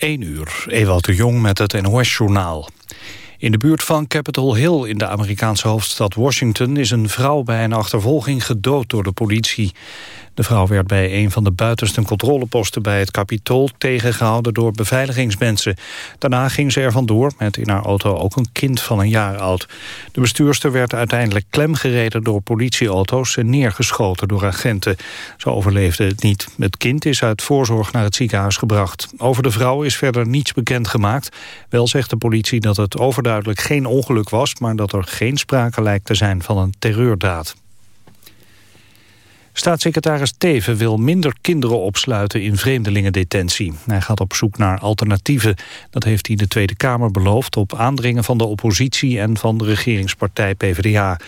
1 uur, Ewald de Jong met het NOS-journaal. In de buurt van Capitol Hill in de Amerikaanse hoofdstad Washington... is een vrouw bij een achtervolging gedood door de politie. De vrouw werd bij een van de buitenste controleposten bij het Capitool tegengehouden door beveiligingsmensen. Daarna ging ze er vandoor met in haar auto ook een kind van een jaar oud. De bestuurster werd uiteindelijk klemgereden door politieauto's en neergeschoten door agenten. Ze overleefde het niet. Het kind is uit voorzorg naar het ziekenhuis gebracht. Over de vrouw is verder niets bekend gemaakt. Wel zegt de politie dat het overduidelijk geen ongeluk was, maar dat er geen sprake lijkt te zijn van een terreurdaad. Staatssecretaris Teven wil minder kinderen opsluiten in vreemdelingendetentie. Hij gaat op zoek naar alternatieven. Dat heeft hij de Tweede Kamer beloofd op aandringen van de oppositie en van de regeringspartij PvdA.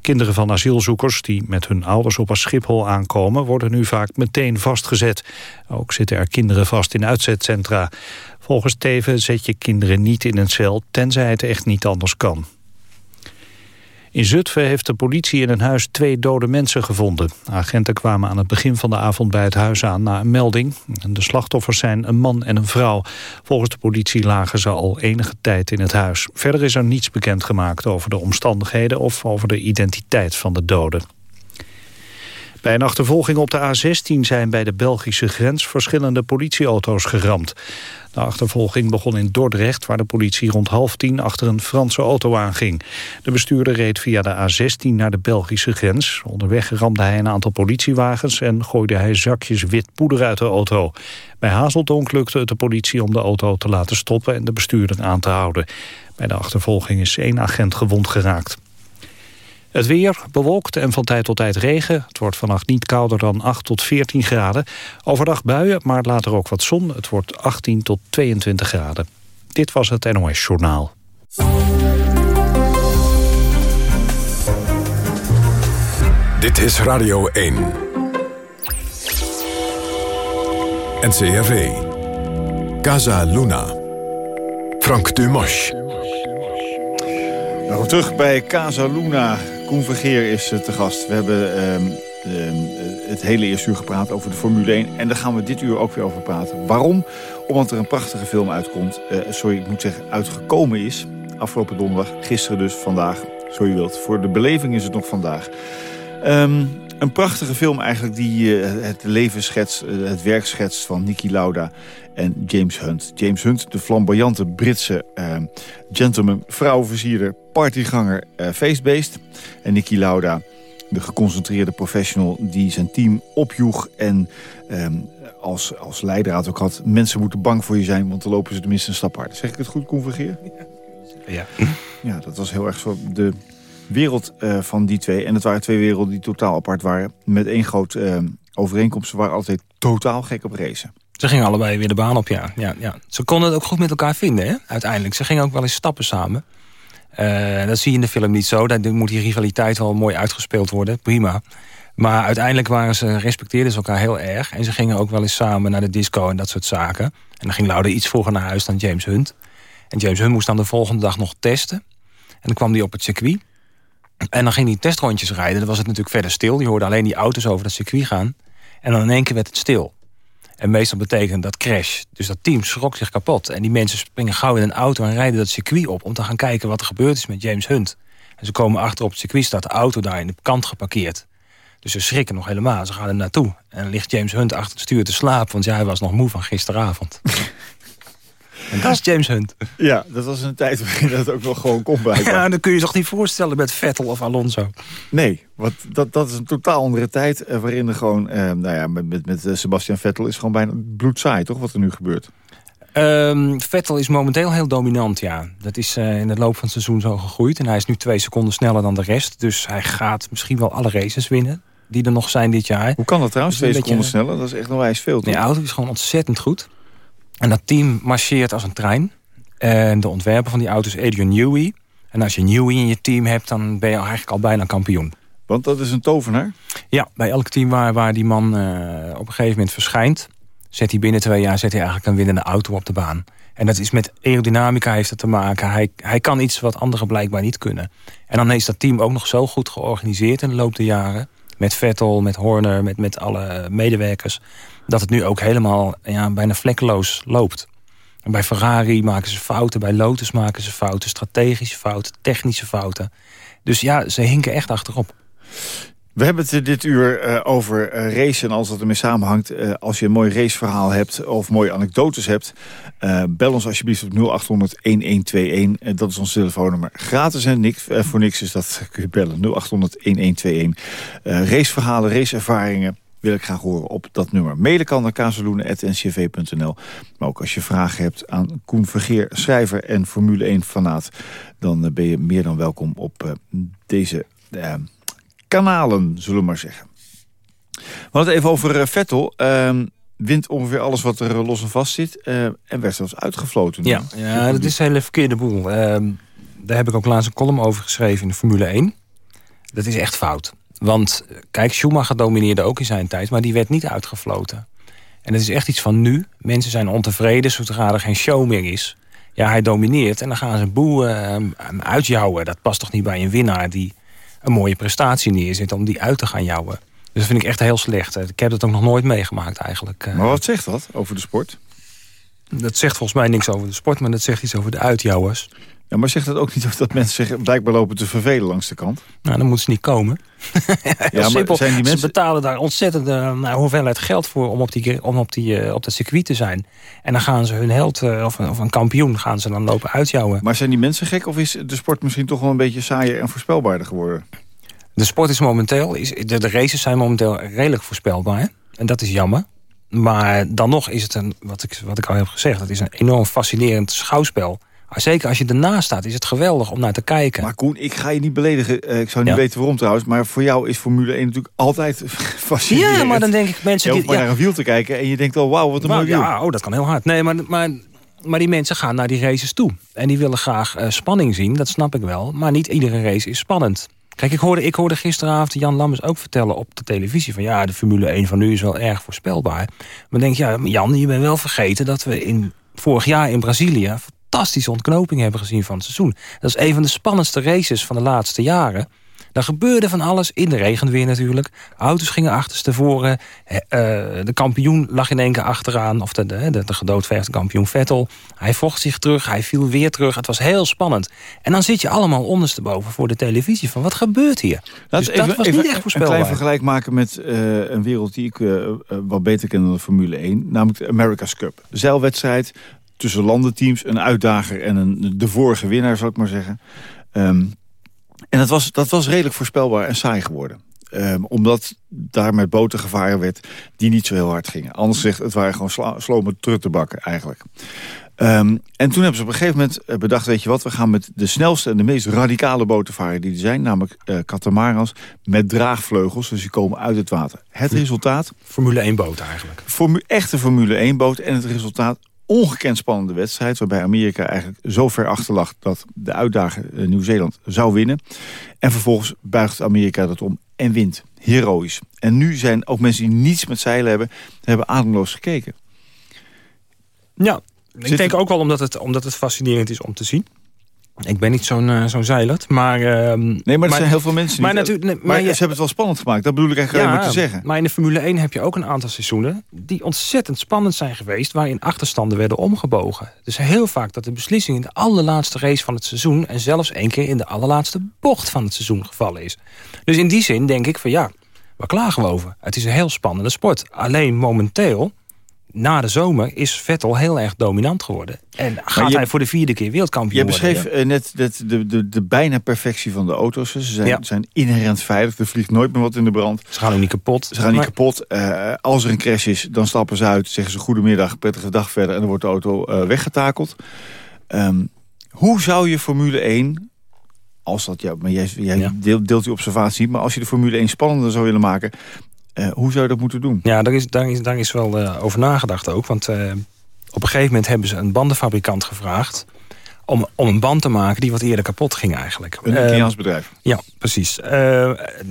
Kinderen van asielzoekers die met hun ouders op een Schiphol aankomen... worden nu vaak meteen vastgezet. Ook zitten er kinderen vast in uitzetcentra. Volgens Teven zet je kinderen niet in een cel... tenzij het echt niet anders kan. In Zutphen heeft de politie in een huis twee dode mensen gevonden. Agenten kwamen aan het begin van de avond bij het huis aan na een melding. De slachtoffers zijn een man en een vrouw. Volgens de politie lagen ze al enige tijd in het huis. Verder is er niets bekendgemaakt over de omstandigheden... of over de identiteit van de doden. Bij een achtervolging op de A16 zijn bij de Belgische grens verschillende politieauto's geramd. De achtervolging begon in Dordrecht, waar de politie rond half tien achter een Franse auto aanging. De bestuurder reed via de A16 naar de Belgische grens. Onderweg ramde hij een aantal politiewagens en gooide hij zakjes wit poeder uit de auto. Bij Hazeldonk lukte het de politie om de auto te laten stoppen en de bestuurder aan te houden. Bij de achtervolging is één agent gewond geraakt. Het weer bewolkt en van tijd tot tijd regen. Het wordt vannacht niet kouder dan 8 tot 14 graden. Overdag buien, maar later ook wat zon. Het wordt 18 tot 22 graden. Dit was het NOS Journaal. Dit is Radio 1. NCRV. Casa Luna. Frank Dumas. Welkom terug bij Casa Luna. Koen Vergeer is eh, te gast. We hebben ehm, ehm, het hele eerste uur gepraat over de Formule 1. En daar gaan we dit uur ook weer over praten. Waarom? Omdat er een prachtige film uitkomt. Uh, sorry, ik moet zeggen, uitgekomen is. Afgelopen donderdag, gisteren dus, vandaag. Zo je wilt. Voor de beleving is het nog vandaag. Um, een prachtige film eigenlijk die uh, het leven schetst, uh, het werk schetst van Niki Lauda en James Hunt. James Hunt, de flamboyante Britse uh, gentleman, vrouwenversierder, partyganger, feestbeest. En Niki Lauda, de geconcentreerde professional die zijn team opjoeg en um, als, als leidraad ook had... mensen moeten bang voor je zijn, want dan lopen ze tenminste een stap harder. Zeg ik het goed, Convergeer? Ja. Ja, dat was heel erg zo de wereld uh, van die twee. En het waren twee werelden die totaal apart waren. Met één groot uh, overeenkomst. Ze waren altijd totaal gek op racen. Ze gingen allebei weer de baan op, ja. ja, ja. Ze konden het ook goed met elkaar vinden, hè? uiteindelijk. Ze gingen ook wel eens stappen samen. Uh, dat zie je in de film niet zo. Daar moet die rivaliteit wel mooi uitgespeeld worden. Prima. Maar uiteindelijk waren ze, respecteerden ze elkaar heel erg. En ze gingen ook wel eens samen naar de disco en dat soort zaken. En dan ging Lauda iets vroeger naar huis dan James Hunt. En James Hunt moest dan de volgende dag nog testen. En dan kwam hij op het circuit. En dan ging hij testrondjes rijden. Dan was het natuurlijk verder stil. Je hoorde alleen die auto's over dat circuit gaan. En dan in één keer werd het stil. En meestal betekent dat crash. Dus dat team schrok zich kapot. En die mensen springen gauw in een auto en rijden dat circuit op... om te gaan kijken wat er gebeurd is met James Hunt. En ze komen achter op het circuit, staat de auto daar in de kant geparkeerd. Dus ze schrikken nog helemaal. Ze gaan er naartoe. En dan ligt James Hunt achter het stuur te slapen... want ja, hij was nog moe van gisteravond. En dat is James Hunt. Ja, dat was een tijd waarin dat ook wel gewoon kon bij. Ja, dan kun je je toch niet voorstellen met Vettel of Alonso. Nee, want dat, dat is een totaal andere tijd... Eh, waarin er gewoon, eh, nou ja, met, met, met Sebastian Vettel is gewoon bijna bloedsaai, toch, wat er nu gebeurt? Um, Vettel is momenteel heel dominant, ja. Dat is uh, in het loop van het seizoen zo gegroeid. En hij is nu twee seconden sneller dan de rest. Dus hij gaat misschien wel alle races winnen die er nog zijn dit jaar. Hoe kan dat trouwens, twee seconden beetje, sneller? Dat is echt nog wijs veel, toch? De auto is gewoon ontzettend goed. En dat team marcheert als een trein. En de ontwerper van die auto is Adrian Newey. En als je Newey in je team hebt, dan ben je eigenlijk al bijna kampioen. Want dat is een tovenaar? Ja, bij elk team waar, waar die man uh, op een gegeven moment verschijnt... zet hij binnen twee jaar zet hij eigenlijk een winnende auto op de baan. En dat is met aerodynamica heeft het te maken. Hij, hij kan iets wat anderen blijkbaar niet kunnen. En dan is dat team ook nog zo goed georganiseerd in de loop der jaren. Met Vettel, met Horner, met, met alle medewerkers dat het nu ook helemaal ja, bijna vlekkeloos loopt. En bij Ferrari maken ze fouten, bij Lotus maken ze fouten... strategische fouten, technische fouten. Dus ja, ze hinken echt achterop. We hebben het dit uur uh, over uh, racen en alles wat ermee samenhangt. Uh, als je een mooi raceverhaal hebt of mooie anekdotes hebt... bel ons alsjeblieft op 0800-1121. dat is ons telefoonnummer. Gratis en niks, voor niks is dat kun je bellen. 0800-1121. raceverhalen, raceervaringen wil ik graag horen op dat nummer. Mailen kan naar kazeloenen.ncv.nl. Maar ook als je vragen hebt aan Koen Vergeer, schrijver en Formule 1 fanaat... dan ben je meer dan welkom op deze kanalen, zullen we maar zeggen. We hadden het even over uh, Vettel. Uh, wint ongeveer alles wat er los en vast zit. Uh, en werd zelfs uitgefloten. Ja, ja dat is een hele verkeerde boel. Ehm, daar heb ik ook laatst een column over geschreven in de Formule 1. Dat is echt fout. Want kijk, Schumacher domineerde ook in zijn tijd... maar die werd niet uitgefloten. En dat is echt iets van nu. Mensen zijn ontevreden zodra er geen show meer is. Ja, hij domineert en dan gaan ze een boel uh, uitjouwen. Dat past toch niet bij een winnaar die een mooie prestatie neerzet... om die uit te gaan jouwen. Dus dat vind ik echt heel slecht. Ik heb het ook nog nooit meegemaakt eigenlijk. Maar wat zegt dat over de sport? Dat zegt volgens mij niks over de sport, maar dat zegt iets over de uitjouwers. Ja, maar zegt dat ook niet dat mensen zich blijkbaar lopen te vervelen langs de kant? Nou, dan moeten ze niet komen. ja, maar simpel. zijn die mensen... Ze betalen daar ontzettend uh, nou, hoeveelheid geld voor om op, die, om op, die, uh, op dat circuit te zijn. En dan gaan ze hun held uh, of, of, een kampioen gaan ze dan lopen uitjouwen. Maar zijn die mensen gek of is de sport misschien toch wel een beetje saaier en voorspelbaarder geworden? De sport is momenteel, is, de, de races zijn momenteel redelijk voorspelbaar. En dat is jammer. Maar dan nog is het een, wat ik, wat ik al heb gezegd, het is een enorm fascinerend schouwspel zeker als je ernaast staat, is het geweldig om naar te kijken. Maar Koen, ik ga je niet beledigen. Eh, ik zou niet weten waarom trouwens. Maar voor jou is Formule 1 natuurlijk altijd fascinerend. Ja, maar dan denk ik mensen... Je hoeft maar ja. naar een wiel te kijken en je denkt al, wauw, wat een mooi wiel. Ja, oh, dat kan heel hard. Nee, maar, maar, maar die mensen gaan naar die races toe. En die willen graag uh, spanning zien, dat snap ik wel. Maar niet iedere race is spannend. Kijk, ik hoorde, ik hoorde gisteravond Jan Lammers ook vertellen op de televisie... van ja, de Formule 1 van nu is wel erg voorspelbaar. Maar denk ja, Jan, je bent wel vergeten dat we in, vorig jaar in Brazilië fantastische ontknoping hebben gezien van het seizoen. Dat is een van de spannendste races van de laatste jaren. Daar gebeurde van alles, in de regen weer natuurlijk. Auto's gingen achterstevoren. Uh, de kampioen lag in één keer achteraan. Of de, de, de, gedoodverfde kampioen Vettel. Hij vocht zich terug, hij viel weer terug. Het was heel spannend. En dan zit je allemaal ondersteboven voor de televisie. Van wat gebeurt hier? dus even, dat was niet echt voorspelbaar. Een klein vergelijk maken met uh, een wereld die ik uh, wat beter ken dan de Formule 1. Namelijk de America's Cup. Zeilwedstrijd, tussen landenteams. Een uitdager en een, de vorige winnaar, zal ik maar zeggen. Um, en dat was, dat was redelijk voorspelbaar en saai geworden. Um, omdat daar met boten gevaren werd die niet zo heel hard gingen. Anders zegt het waren gewoon sla, slome truttenbakken eigenlijk. Um, en toen hebben ze op een gegeven moment eh, bedacht... weet je wat, we gaan met de snelste en de meest radicale boten varen die er zijn... namelijk uh, catamarans met draagvleugels. Dus die komen uit het water. Het resultaat... Formule 1 boot eigenlijk. Formu echte Formule 1 boot. En het resultaat ongekend spannende wedstrijd... waarbij Amerika eigenlijk zo ver achter lag... dat de uitdager eh, Nieuw-Zeeland zou winnen. En vervolgens buigt Amerika dat om en wint. Heroïs. En nu zijn ook mensen die niets met zeilen hebben... hebben ademloos gekeken. Ja, ik denk ook wel omdat het, omdat het fascinerend is om te zien. Ik ben niet zo'n uh, zo'n zeilert, maar... Uh, nee, maar er zijn heel veel mensen maar maar, maar je, ze hebben het wel spannend gemaakt, dat bedoel ik eigenlijk ja, te zeggen. Maar in de Formule 1 heb je ook een aantal seizoenen... die ontzettend spannend zijn geweest... waarin achterstanden werden omgebogen. Dus heel vaak dat de beslissing in de allerlaatste race van het seizoen... en zelfs één keer in de allerlaatste bocht van het seizoen gevallen is. Dus in die zin denk ik van ja, waar klagen we over? Het is een heel spannende sport. Alleen momenteel na de zomer is Vettel heel erg dominant geworden. En gaat hij voor de vierde keer wereldkampioen worden. Je beschreef eh, net de, de, de, de, bijna perfectie van de auto's. Ze zijn, zijn inherent veilig. Er vliegt nooit meer wat in de brand. Ze gaan ook niet kapot. Ze gaan niet kapot. Uh, als er een crash is, dan stappen ze uit. Zeggen ze goedemiddag, prettige dag verder. En dan wordt de auto uh, weggetakeld. Um, hoe zou je Formule 1 als dat, ja, maar jij, jij deelt, deelt die observatie, maar als je de Formule 1 spannender zou willen maken, uh, hoe zou je dat moeten doen? Ja, daar is, daar is, daar is wel uh, over nagedacht ook. Want uh, op een gegeven moment hebben ze een bandenfabrikant gevraagd... Om, om een band te maken die wat eerder kapot ging eigenlijk. Een Italiaans bedrijf. Ja, precies.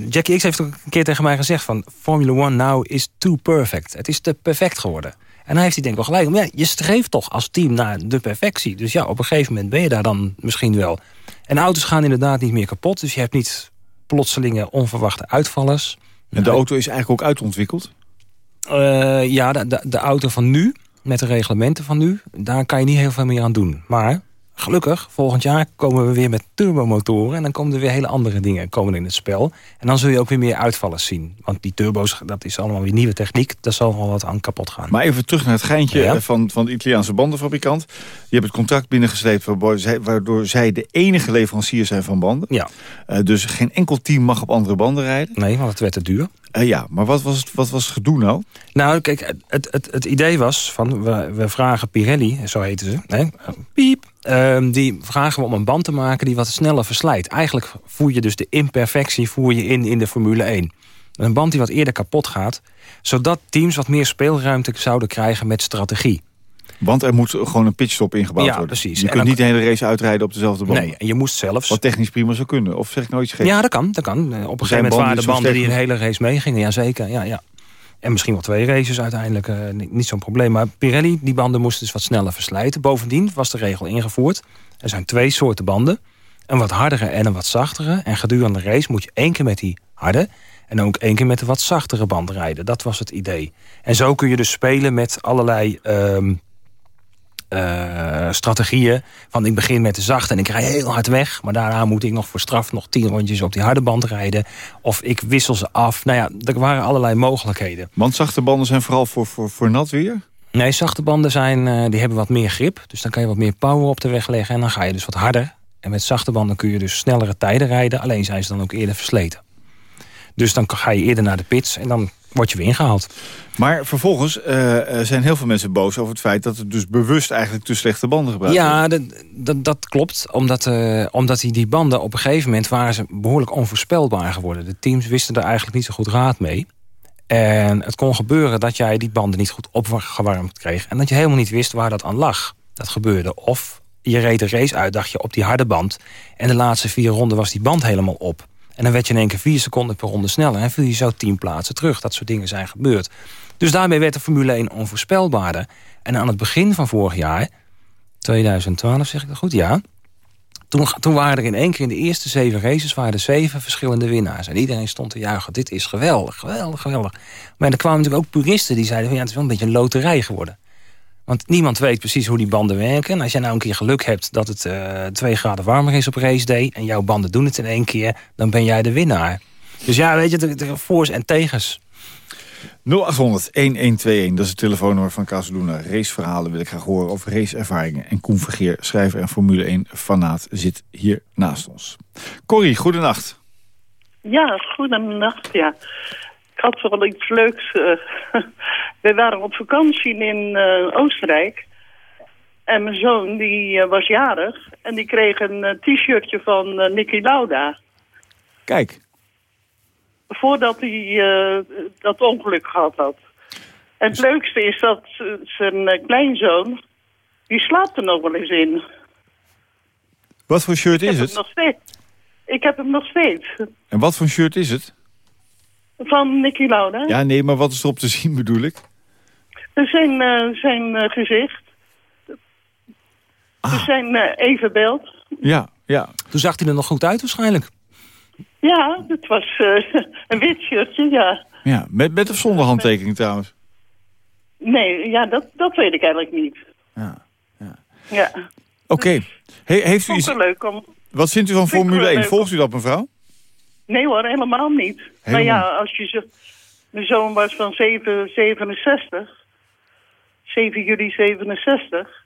Jackie X heeft ook een keer tegen mij gezegd van... Formula One now is too perfect. Het is te perfect geworden. En dan heeft hij denk ik wel gelijk. Maar ja, je streeft toch als team naar de perfectie. Dus ja, op een gegeven moment ben je daar dan misschien wel. En auto's gaan inderdaad niet meer kapot. Dus je hebt niet plotselinge onverwachte uitvallers... En de auto is eigenlijk ook uitontwikkeld? Uh, ja, de, de, de, auto van nu met de reglementen van nu, daar kan je niet heel veel meer aan doen. Maar gelukkig, volgend jaar komen we weer met turbomotoren... en dan komen er weer hele andere dingen komen in het spel. En dan zul je ook weer meer uitvallers zien. Want die turbo's, dat is allemaal weer nieuwe techniek. Daar zal wel wat aan kapot gaan. Maar even terug naar het geintje Ja. van, van de Italiaanse bandenfabrikant. Die hebben het contract binnengesleept... waardoor zij, de enige leverancier zijn van banden. Ja, Eh, dus geen enkel team mag op andere banden rijden. nee, want het werd te duur. Eh, ja, maar wat was, het, wat was het gedoe nou? Nou, kijk, het, het, het idee was van, we, we vragen Pirelli, zo heten ze, piep, ehm, die vragen we om een band te maken die wat sneller verslijt. Eigenlijk voer je dus de imperfectie voer je in in de Formule 1. Een band die wat eerder kapot gaat, zodat teams wat meer speelruimte zouden krijgen met strategie. Want er moet gewoon een pitstop ingebouwd Ja, worden. precies. Je kunt dan- niet de hele race uitrijden op dezelfde banden. Nee, en je moest zelfs... Wat technisch prima zou kunnen. Of zeg ik nou iets? Ja, dat kan, dat kan. Op een gegeven moment waren de banden die een hele race meegingen. Ja, zeker. Ja, ja. En misschien wel twee races uiteindelijk. eh, niet zo'n probleem. Maar Pirelli, die banden moesten dus wat sneller verslijten. Bovendien was de regel ingevoerd. Er zijn twee soorten banden. Een wat hardere en een wat zachtere. En gedurende de race moet je één keer met die harde... en ook één keer met de wat zachtere band rijden. Dat was het idee. En zo kun je dus spelen met allerlei... ehm, eh, strategieën. Van ik begin met de zachte en ik rij heel hard weg. Maar daarna moet ik nog voor straf nog tien rondjes op die harde band rijden. Of ik wissel ze af. Nou ja, er waren allerlei mogelijkheden. Want zachte banden zijn vooral voor, voor, voor nat weer? Nee, zachte banden zijn, eh, die hebben wat meer grip. Dus dan kan je wat meer power op de weg leggen. En dan ga je dus wat harder. En met zachte banden kun je dus snellere tijden rijden. Alleen zijn ze dan ook eerder versleten. Dus dan ga je eerder naar de pits en dan word je weer ingehaald. Maar vervolgens eh, eh, zijn heel veel mensen boos over het feit... dat er dus bewust eigenlijk te slechte banden gebruikt. Ja, dat, dat, dat klopt. Omdat, eh, omdat die, die banden op een gegeven moment waren ze behoorlijk onvoorspelbaar geworden. De teams wisten er eigenlijk niet zo goed raad mee. En het kon gebeuren dat jij die banden niet goed opgewarmd kreeg. En dat je helemaal niet wist waar dat aan lag. Dat gebeurde. Of je reed de race uit, dacht je, op die harde band. En de laatste vier ronden was die band helemaal op. En dan werd je in één keer vier seconden per ronde sneller. En viel je zo tien plaatsen terug. Dat soort dingen zijn gebeurd. Dus daarmee werd de Formule 1 onvoorspelbaarder. En aan het begin van vorig jaar, 2012 zeg ik dat goed, ja... Toen, toen waren er in één keer in de eerste zeven races... waren er zeven verschillende winnaars. En iedereen stond te juichen. Dit is geweldig, geweldig, geweldig. Maar er kwamen natuurlijk ook puristen die zeiden... Van, ja, het is wel een beetje een loterij geworden. Want niemand weet precies hoe die banden werken. En als jij nou een keer geluk hebt dat het eh, twee graden warmer is op race day... en jouw banden doen het in één keer, dan ben jij de winnaar. Dus ja, weet je, de, de voor's en tegens. 0800-1121, dat is het telefoonnummer van Casaluna. Raceverhalen wil ik graag horen over raceervaringen. En Koen Vergeer, schrijver en Formule 1 fanaat, zit hier naast ons. Corrie, goedenacht. Ja, goedenacht, ja. Ik had wel iets leuks. eh. we waren op vakantie in eh, Oostenrijk. En mijn zoon, die eh, was jarig. En die kreeg een t-shirtje van Nicky Lauda. Kijk, Voordat hij dat ongeluk gehad had. En het leukste is dat zijn kleinzoon... die slaapt er nog wel eens in. wat voor shirt is het? nog steeds. Ik heb hem nog steeds. En wat voor shirt is het? Van Nicky Lauda. Ja, nee, maar wat is erop te zien bedoel ik? Zijn, eh, zijn eh, gezicht. Ah. Zijn eh, evenbeeld. Ja, ja. Toen zag hij er nog goed uit waarschijnlijk. Ja, het was eh, een wit shirtje, ja. ja. Met, met of zonder handtekening trouwens? Nee, ja, dat, dat weet ik eigenlijk niet. Ja. Ja, Oké. He- heeft u iets, het leuk om... wat vindt u van Formule wel 1? leuk. Volgt u dat, mevrouw? Nee hoor, helemaal niet. Maar ja, als je zo... Mijn zoon was van 7, 67. 7 juli 67.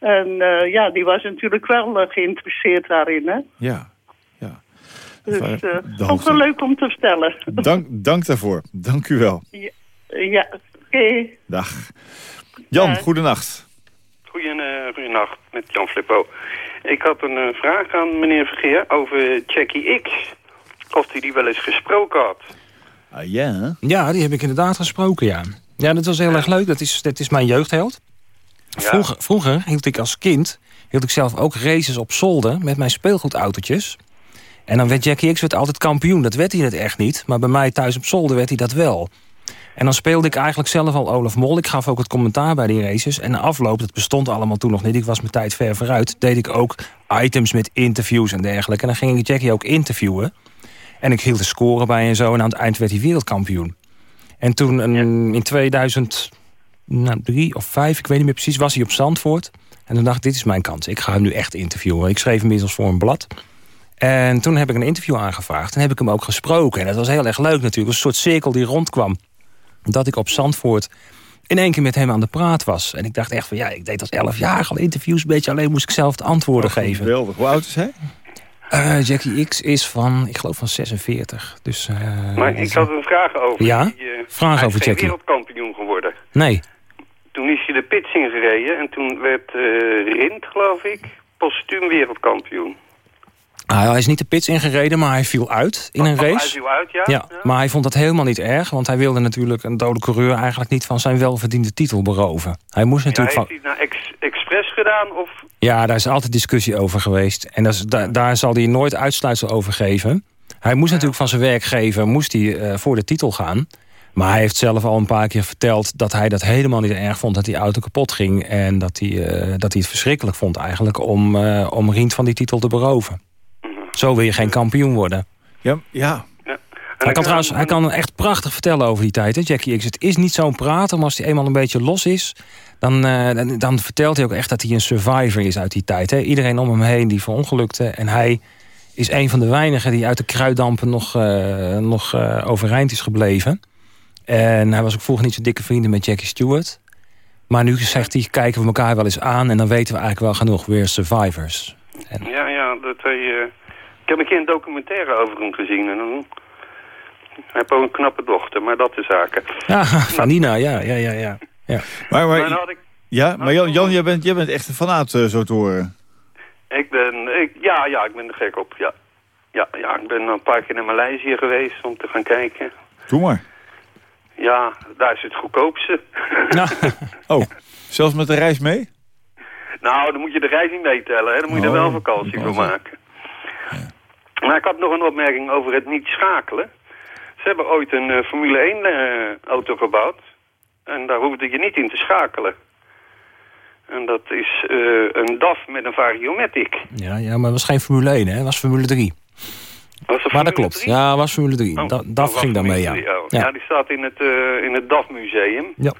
En eh, ja, die was natuurlijk wel eh, geïnteresseerd daarin, hè. Ja. ja. Dus het hoogte. wel leuk om te vertellen. Dank, dank daarvoor. Dank u wel. ja, oké. Dag. Jan, Ja. goedenacht. Goeien, goeienacht, met Jan Flippo. Ik had een vraag aan meneer Vergeer over Jackie X. Of hij die wel eens gesproken had. Ah, ja? Ja, die heb ik inderdaad gesproken, ja. Ja, dat was heel erg leuk. Dat is, dat is mijn jeugdheld. Vroeger, vroeger hield ik als kind hield ik zelf ook races op zolder met mijn speelgoedautootjes. En dan werd Jackie X werd altijd kampioen. Dat werd hij het echt niet. Maar bij mij thuis op zolder werd hij dat wel. En dan speelde ik eigenlijk zelf al Olaf Mol. Ik gaf ook het commentaar bij die races. En na afloop, dat bestond allemaal toen nog niet. Ik was mijn tijd ver vooruit. Deed ik ook items met interviews en dergelijke. En dan ging ik Jackie ook interviewen. En ik hield de score bij en zo. En aan het eind werd hij wereldkampioen. En toen een- in 2000, nou, of vijf, ik weet niet meer precies, was hij op Zandvoort. En toen dacht ik, dit is mijn kans. Ik ga hem nu echt interviewen. Ik schreef inmiddels voor een blad. En toen heb ik een interview aangevraagd. En heb ik hem ook gesproken. En dat was heel erg leuk natuurlijk. Een soort cirkel die rondkwam. Dat ik op Zandvoort in één keer met hem aan de praat was. En ik dacht echt van, ja, ik deed als elf jaar al interviews een beetje. Alleen moest ik zelf de antwoorden Oh, geven. Geweldig. Hoe oud is hij? Eh, Jackie X is van, ik geloof van 46. Dus, eh, Maar ik is- had een vraag over. Ja? Die, eh, Vraag hij over is geen Jackie. wereldkampioen geworden. Nee. Toen is hij de pits ingereden en toen werd Rint, geloof ik, postuum wereldkampioen. Ah, hij is niet de pits ingereden, maar hij viel uit in een Oh, Hij race. viel uit, ja? Ja, maar hij vond dat helemaal niet erg. Want hij wilde natuurlijk een dode coureur eigenlijk niet van zijn welverdiende titel beroven. Hij moest Ja, natuurlijk heeft van... hij het nou ex expres gedaan? Of... Ja, daar is altijd discussie over geweest. En dat is, da- daar zal hij nooit uitsluitsel over geven. Hij moest natuurlijk van zijn werkgever moest hij, eh, voor de titel gaan. Maar hij heeft zelf al een paar keer verteld dat hij dat helemaal niet erg vond... dat die auto kapot ging. En dat hij, eh, dat hij het verschrikkelijk vond eigenlijk om, eh, om Rient van die titel te beroven. Zo wil je geen kampioen worden. Ja, ja. En Hij kan, trouwens, hij kan echt prachtig vertellen over die tijd, hè, Jackie X. Het is niet zo'n prater, maar als hij eenmaal een beetje los is... Dan, eh, dan, dan vertelt hij ook echt dat hij een survivor is uit die tijd. Hè. Iedereen om hem heen die verongelukte. En hij is een van de weinigen die uit de kruiddampen nog, eh, nog eh, overeind is gebleven. En hij was ook vroeger niet zo dikke vrienden met Jackie Stewart. Maar nu zegt hij, kijken we elkaar wel eens aan... en dan weten we eigenlijk wel genoeg, weer survivors. Ja, ja, dat hij... Ik heb een keer een documentaire over hem gezien. En dan... Hij heeft ook een knappe dochter, maar dat is zaken. Ja, Vanina, ja, ja, ja, ja. ja. Maar, maar, ik... ja, maar Jan, Jan jij, bent, jij bent echt een fanaat, eh, zo te horen. Ik ben... Ik, ja, ja, ik ben er gek op, ja. Ja, ja, ik ben een paar keer naar Maleisië geweest om te gaan kijken. Doe maar. Ja, daar is het goedkoopste. Nou, Oh, zelfs met de reis mee? nou, dan moet je de reis niet meetellen, hè. Dan moet je er wel Oh, vakantie voor vakantie. maken. Maar ik had nog een opmerking over het niet schakelen. Ze hebben ooit een eh, Formule 1 eh, auto gebouwd. En daar hoefde je niet in te schakelen. En dat is eh, een DAF met een Variomatic. ja, ja, maar het was geen Formule 1, hè? het was Formule 3. Was Maar dat klopt. Ja, het was Formule 3. Oh, Da- DAF ging daarmee, ja. Ja. ja, die staat in het, in het DAF-museum. Ja.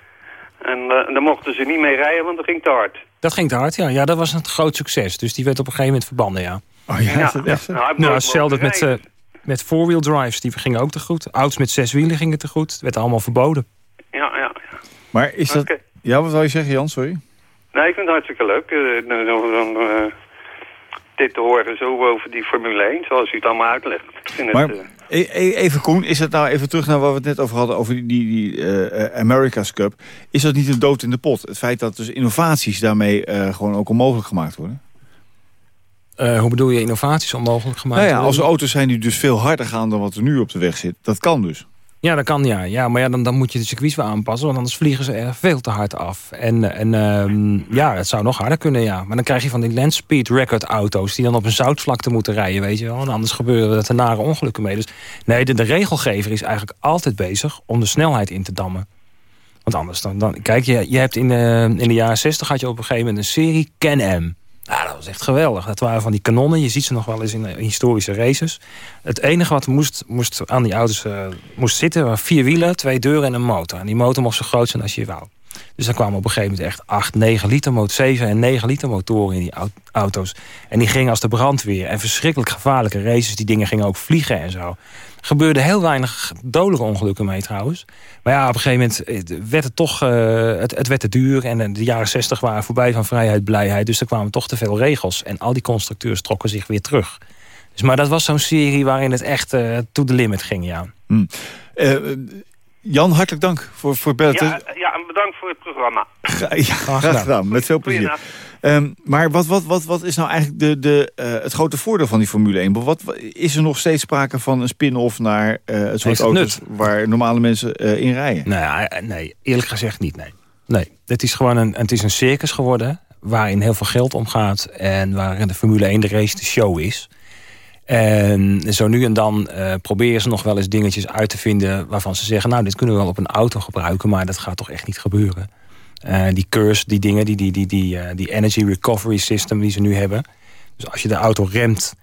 En daar mochten ze niet mee rijden, want dat ging te hard. Dat ging te hard, ja. Ja, dat was een groot succes. Dus die werd op een gegeven moment verbannen, ja. Oh ja, is dat echt zo? nou, Nou, hetzelfde met, rijden. met four-wheel drives. Die gingen ook te goed. Auto's met zes wielen gingen te goed. Het werd allemaal verboden. Ja, ja, ja. Maar is dat... Ja, wat zou je zeggen, Jan? Sorry. Nee, ik vind het hartstikke leuk. eh, dan- eh, dit te horen zo over die Formule 1, zoals u het allemaal uitlegt. Maar het, eh, e- even Koen, is het nou even terug naar waar we het net over hadden... over die, die, America's Cup. Is dat niet een dood in de pot? Het feit dat dus innovaties daarmee eh, gewoon ook onmogelijk gemaakt worden? Eh, hoe bedoel je innovaties onmogelijk gemaakt? nou ja, worden? als auto's zijn die dus veel harder gaan dan wat er nu op de weg zit. Dat kan dus. Ja, dat kan ja. ja maar ja, dan, dan moet je de circuits weer aanpassen. Want anders vliegen ze er veel te hard af. En, en ehm, ja, het zou nog harder kunnen, ja. Maar dan krijg je van die land speed record auto's... die dan op een zoutvlakte moeten rijden, weet je wel. En anders gebeuren er te nare ongelukken mee. Dus nee, de, de regelgever is eigenlijk altijd bezig... om de snelheid in te dammen. Want anders dan... dan kijk, je, je hebt in de, in de jaren 60 had je op een gegeven moment een serie Can-Am. Nou, dat was echt geweldig. Dat waren van die kanonnen. Je ziet ze nog wel eens in, eh, historische races. Het enige wat moest, moest aan die auto's eh, moest zitten... waren vier wielen, twee deuren en een motor. En die motor mocht zo groot zijn als je wou. Dus dan kwamen op een gegeven moment echt 8, 9 liter motor, 7 en 9 liter motoren in die au- auto's. En die gingen als de brandweer. En verschrikkelijk gevaarlijke races. Die dingen gingen ook vliegen en zo. Er gebeurde heel weinig dodelijke ongelukken mee trouwens. Maar ja, op een gegeven moment eh, werd het toch eh, het, werd te duur. En eh, de jaren 60 waren voorbij van vrijheid, blijheid. Dus er kwamen toch te veel regels. En al die constructeurs trokken zich weer terug. Dus, maar dat was zo'n serie waarin het echt eh to the limit ging, ja. Eh, Jan, hartelijk dank voor, voor het bellen. ja, ja, en bedankt voor het programma. Gra- ja, graag gedaan. gedaan. Met veel plezier. Ehm, maar wat, wat, wat, wat is nou eigenlijk de, de, eh, het grote voordeel van die Formule 1? Wat, wat- is er nog steeds sprake van een spin-off naar eh, het soort het auto's waar normale mensen eh, in rijden? Nee, eh, nee, eerlijk gezegd niet, nee. Nee, het is gewoon een, het is een circus geworden... waarin heel veel geld omgaat... en waarin de Formule 1 de race de show is. En zo nu en dan eh, proberen ze nog wel eens dingetjes uit te vinden... waarvan ze zeggen, nou, dit kunnen we wel op een auto gebruiken... maar dat gaat toch echt niet gebeuren. Eh, die curse, die dingen, die, die, die, die, eh, die energy recovery system die ze nu hebben. Dus als je de auto remt,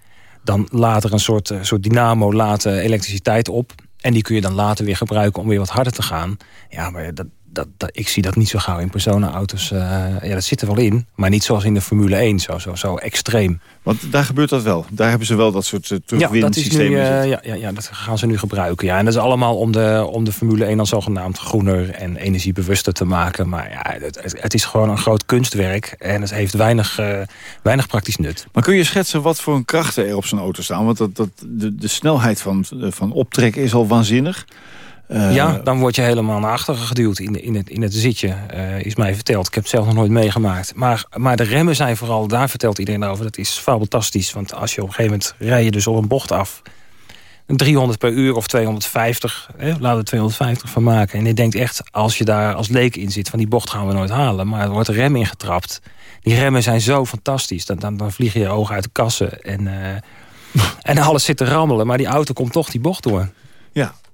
dan laat er een soort, soort dynamo laat, eh, elektriciteit op. En die kun je dan later weer gebruiken om weer wat harder te gaan. Ja, maar dat, dat, dat, ik zie dat niet zo gauw in personenauto's. Uh, ja, dat zit er wel in, maar niet zoals in de Formule 1, zo, zo, zo extreem. Want daar gebeurt dat wel. Daar hebben ze wel dat soort uh, terugwinsystemen. Ja, ja, ja, ja, dat gaan ze nu gebruiken. Ja. En dat is allemaal om de, om de Formule 1 dan zogenaamd groener en energiebewuster te maken. Maar ja, het, het is gewoon een groot kunstwerk en het heeft weinig, uh, weinig praktisch nut. Maar kun je schetsen wat voor een krachten er op zo'n auto staan? Want dat, dat, de, de snelheid van, van optrekken is al waanzinnig. Uh, ja, dan word je helemaal naar achteren geduwd in, in, het, in het zitje. Uh, is mij verteld. Ik heb het zelf nog nooit meegemaakt. Maar, maar de remmen zijn vooral, daar vertelt iedereen over. Dat is fantastisch. Want als je op een gegeven moment rij je dus op een bocht af. 300 per uur of 250. Hè, laten we 250 van maken. En je denkt echt, als je daar als leek in zit... van die bocht gaan we nooit halen. Maar er wordt een rem ingetrapt. Die remmen zijn zo fantastisch. Dan, dan, dan vliegen je ogen uit de kassen. En, uh, en alles zit te rammelen. Maar die auto komt toch die bocht door.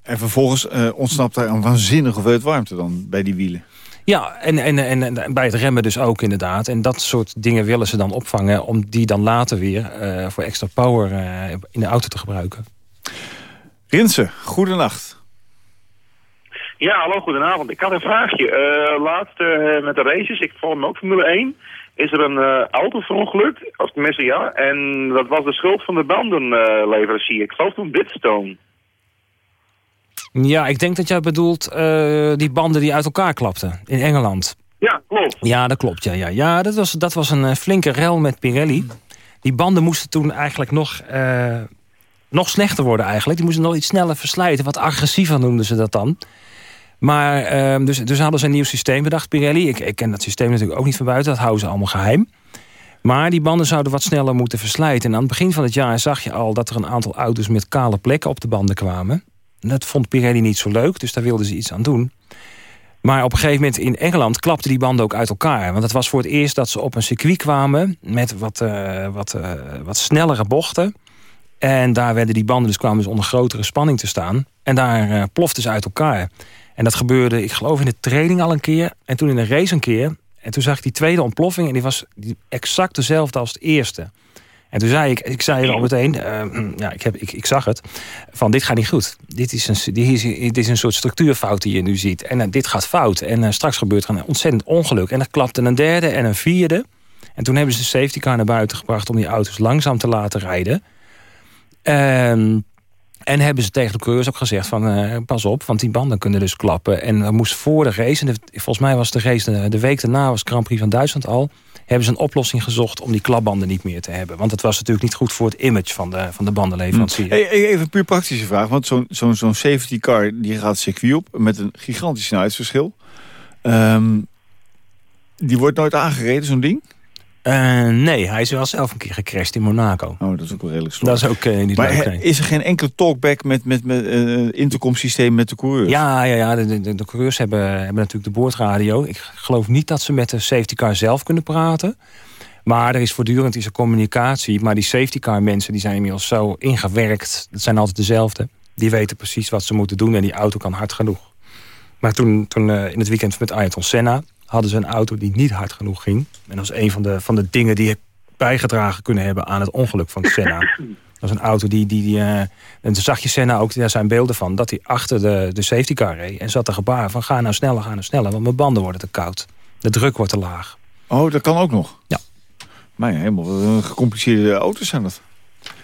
En vervolgens uh, ontsnapt daar een waanzinnige hoeveelheid warmte dan bij die wielen. Ja, en, en, en, en, bij het remmen dus ook inderdaad. En dat soort dingen willen ze dan opvangen... om die dan later weer uh, voor extra power uh, in de auto te gebruiken. Rinse, goedenacht. Ja, hallo, goedenavond. Ik had een vraagje. Uh, laatst met de races, ik volg ook Formule 1... is er een auto verongelukt, of tenminste ja... en dat was de schuld van de bandenleverancier. ik geloof toen Bridgestone. Ja, ik denk dat jij bedoelt uh, die banden die uit elkaar klapten in Engeland. Ja, klopt. Ja, dat klopt. Ja, ja. ja dat, was, dat was een uh, flinke rel met Pirelli. Die banden moesten toen eigenlijk nog, uh, nog slechter worden eigenlijk. Die moesten nog iets sneller verslijten. Wat agressiever noemden ze dat dan. Maar ehm, dus, dus hadden ze een nieuw systeem bedacht, Pirelli. Ik, ik ken dat systeem natuurlijk ook niet van buiten. Dat houden ze allemaal geheim. Maar die banden zouden wat sneller moeten verslijten. En aan het begin van het jaar zag je al dat er een aantal auto's met kale plekken op de banden kwamen. Dat vond Pirelli niet zo leuk, dus daar wilden ze iets aan doen. Maar op een gegeven moment in Engeland klapten die banden ook uit elkaar. Want het was voor het eerst dat ze op een circuit kwamen... met wat, uh, wat, uh, wat snellere bochten. En daar werden die banden dus kwamen dus onder grotere spanning te staan. En daar uh, ploften ze uit elkaar. En dat gebeurde, ik geloof in de training al een keer. En toen in een race een keer. En toen zag ik die tweede ontploffing... en die was exact dezelfde als de eerste. En toen zei ik, ik zei al meteen, uh, ja, ik, heb, ik, ik zag het, van dit gaat niet goed. Dit is een, dit is, is een soort structuurfout die je nu ziet. En uh, dit gaat fout. En uh, straks gebeurt er een ontzettend ongeluk. En er klapte een derde en een vierde. En toen hebben ze de safety car naar buiten gebracht... om die auto's langzaam te laten rijden. Ehm, en hebben ze tegen de coureurs ook gezegd van uh, pas op, want die banden kunnen dus klappen. En er moest voor de race, en volgens mij was de race de, de, week daarna was Grand Prix van Duitsland al hebben ze een oplossing gezocht om die klapbanden niet meer te hebben. Want het was natuurlijk niet goed voor het image van de, van de bandenleverancier. Hey, even een puur praktische vraag. Want zo'n zo'n zo'n safety car die gaat circuit op met een gigantisch snelheidsverschil. Um, die wordt nooit aangereden, zo'n ding? Uh, nee, hij is wel zelf een keer gecrashed in Monaco. Oh, dat is ook wel redelijk slot. Dat is ook uh, niet maar leuk, is er geen enkele talkback met, met, met uh, intercomsysteem met de coureurs? Ja, ja, ja de, de, de, coureurs hebben, hebben natuurlijk de boordradio. Ik geloof niet dat ze met de safety car zelf kunnen praten. Maar er is voortdurend deze communicatie. Maar die safety car mensen die zijn inmiddels zo ingewerkt. Dat zijn altijd dezelfde. Die weten precies wat ze moeten doen en die auto kan hard genoeg. Maar toen, toen in het weekend met Ayrton Senna hadden ze een auto die niet hard genoeg ging. En dat is een van de, van de dingen die bijgedragen kunnen hebben aan het ongeluk van Senna. Dat is een auto die... die, die uh, en toen zag je Senna ook, daar zijn beelden van... dat hij achter de, de safety car reed en zat er gebaar van... ga nou sneller, ga nou sneller, want mijn banden worden te koud. De druk wordt te laag. Oh, dat kan ook nog? Ja. Maar ja, helemaal gecompliceerde auto's zijn dat.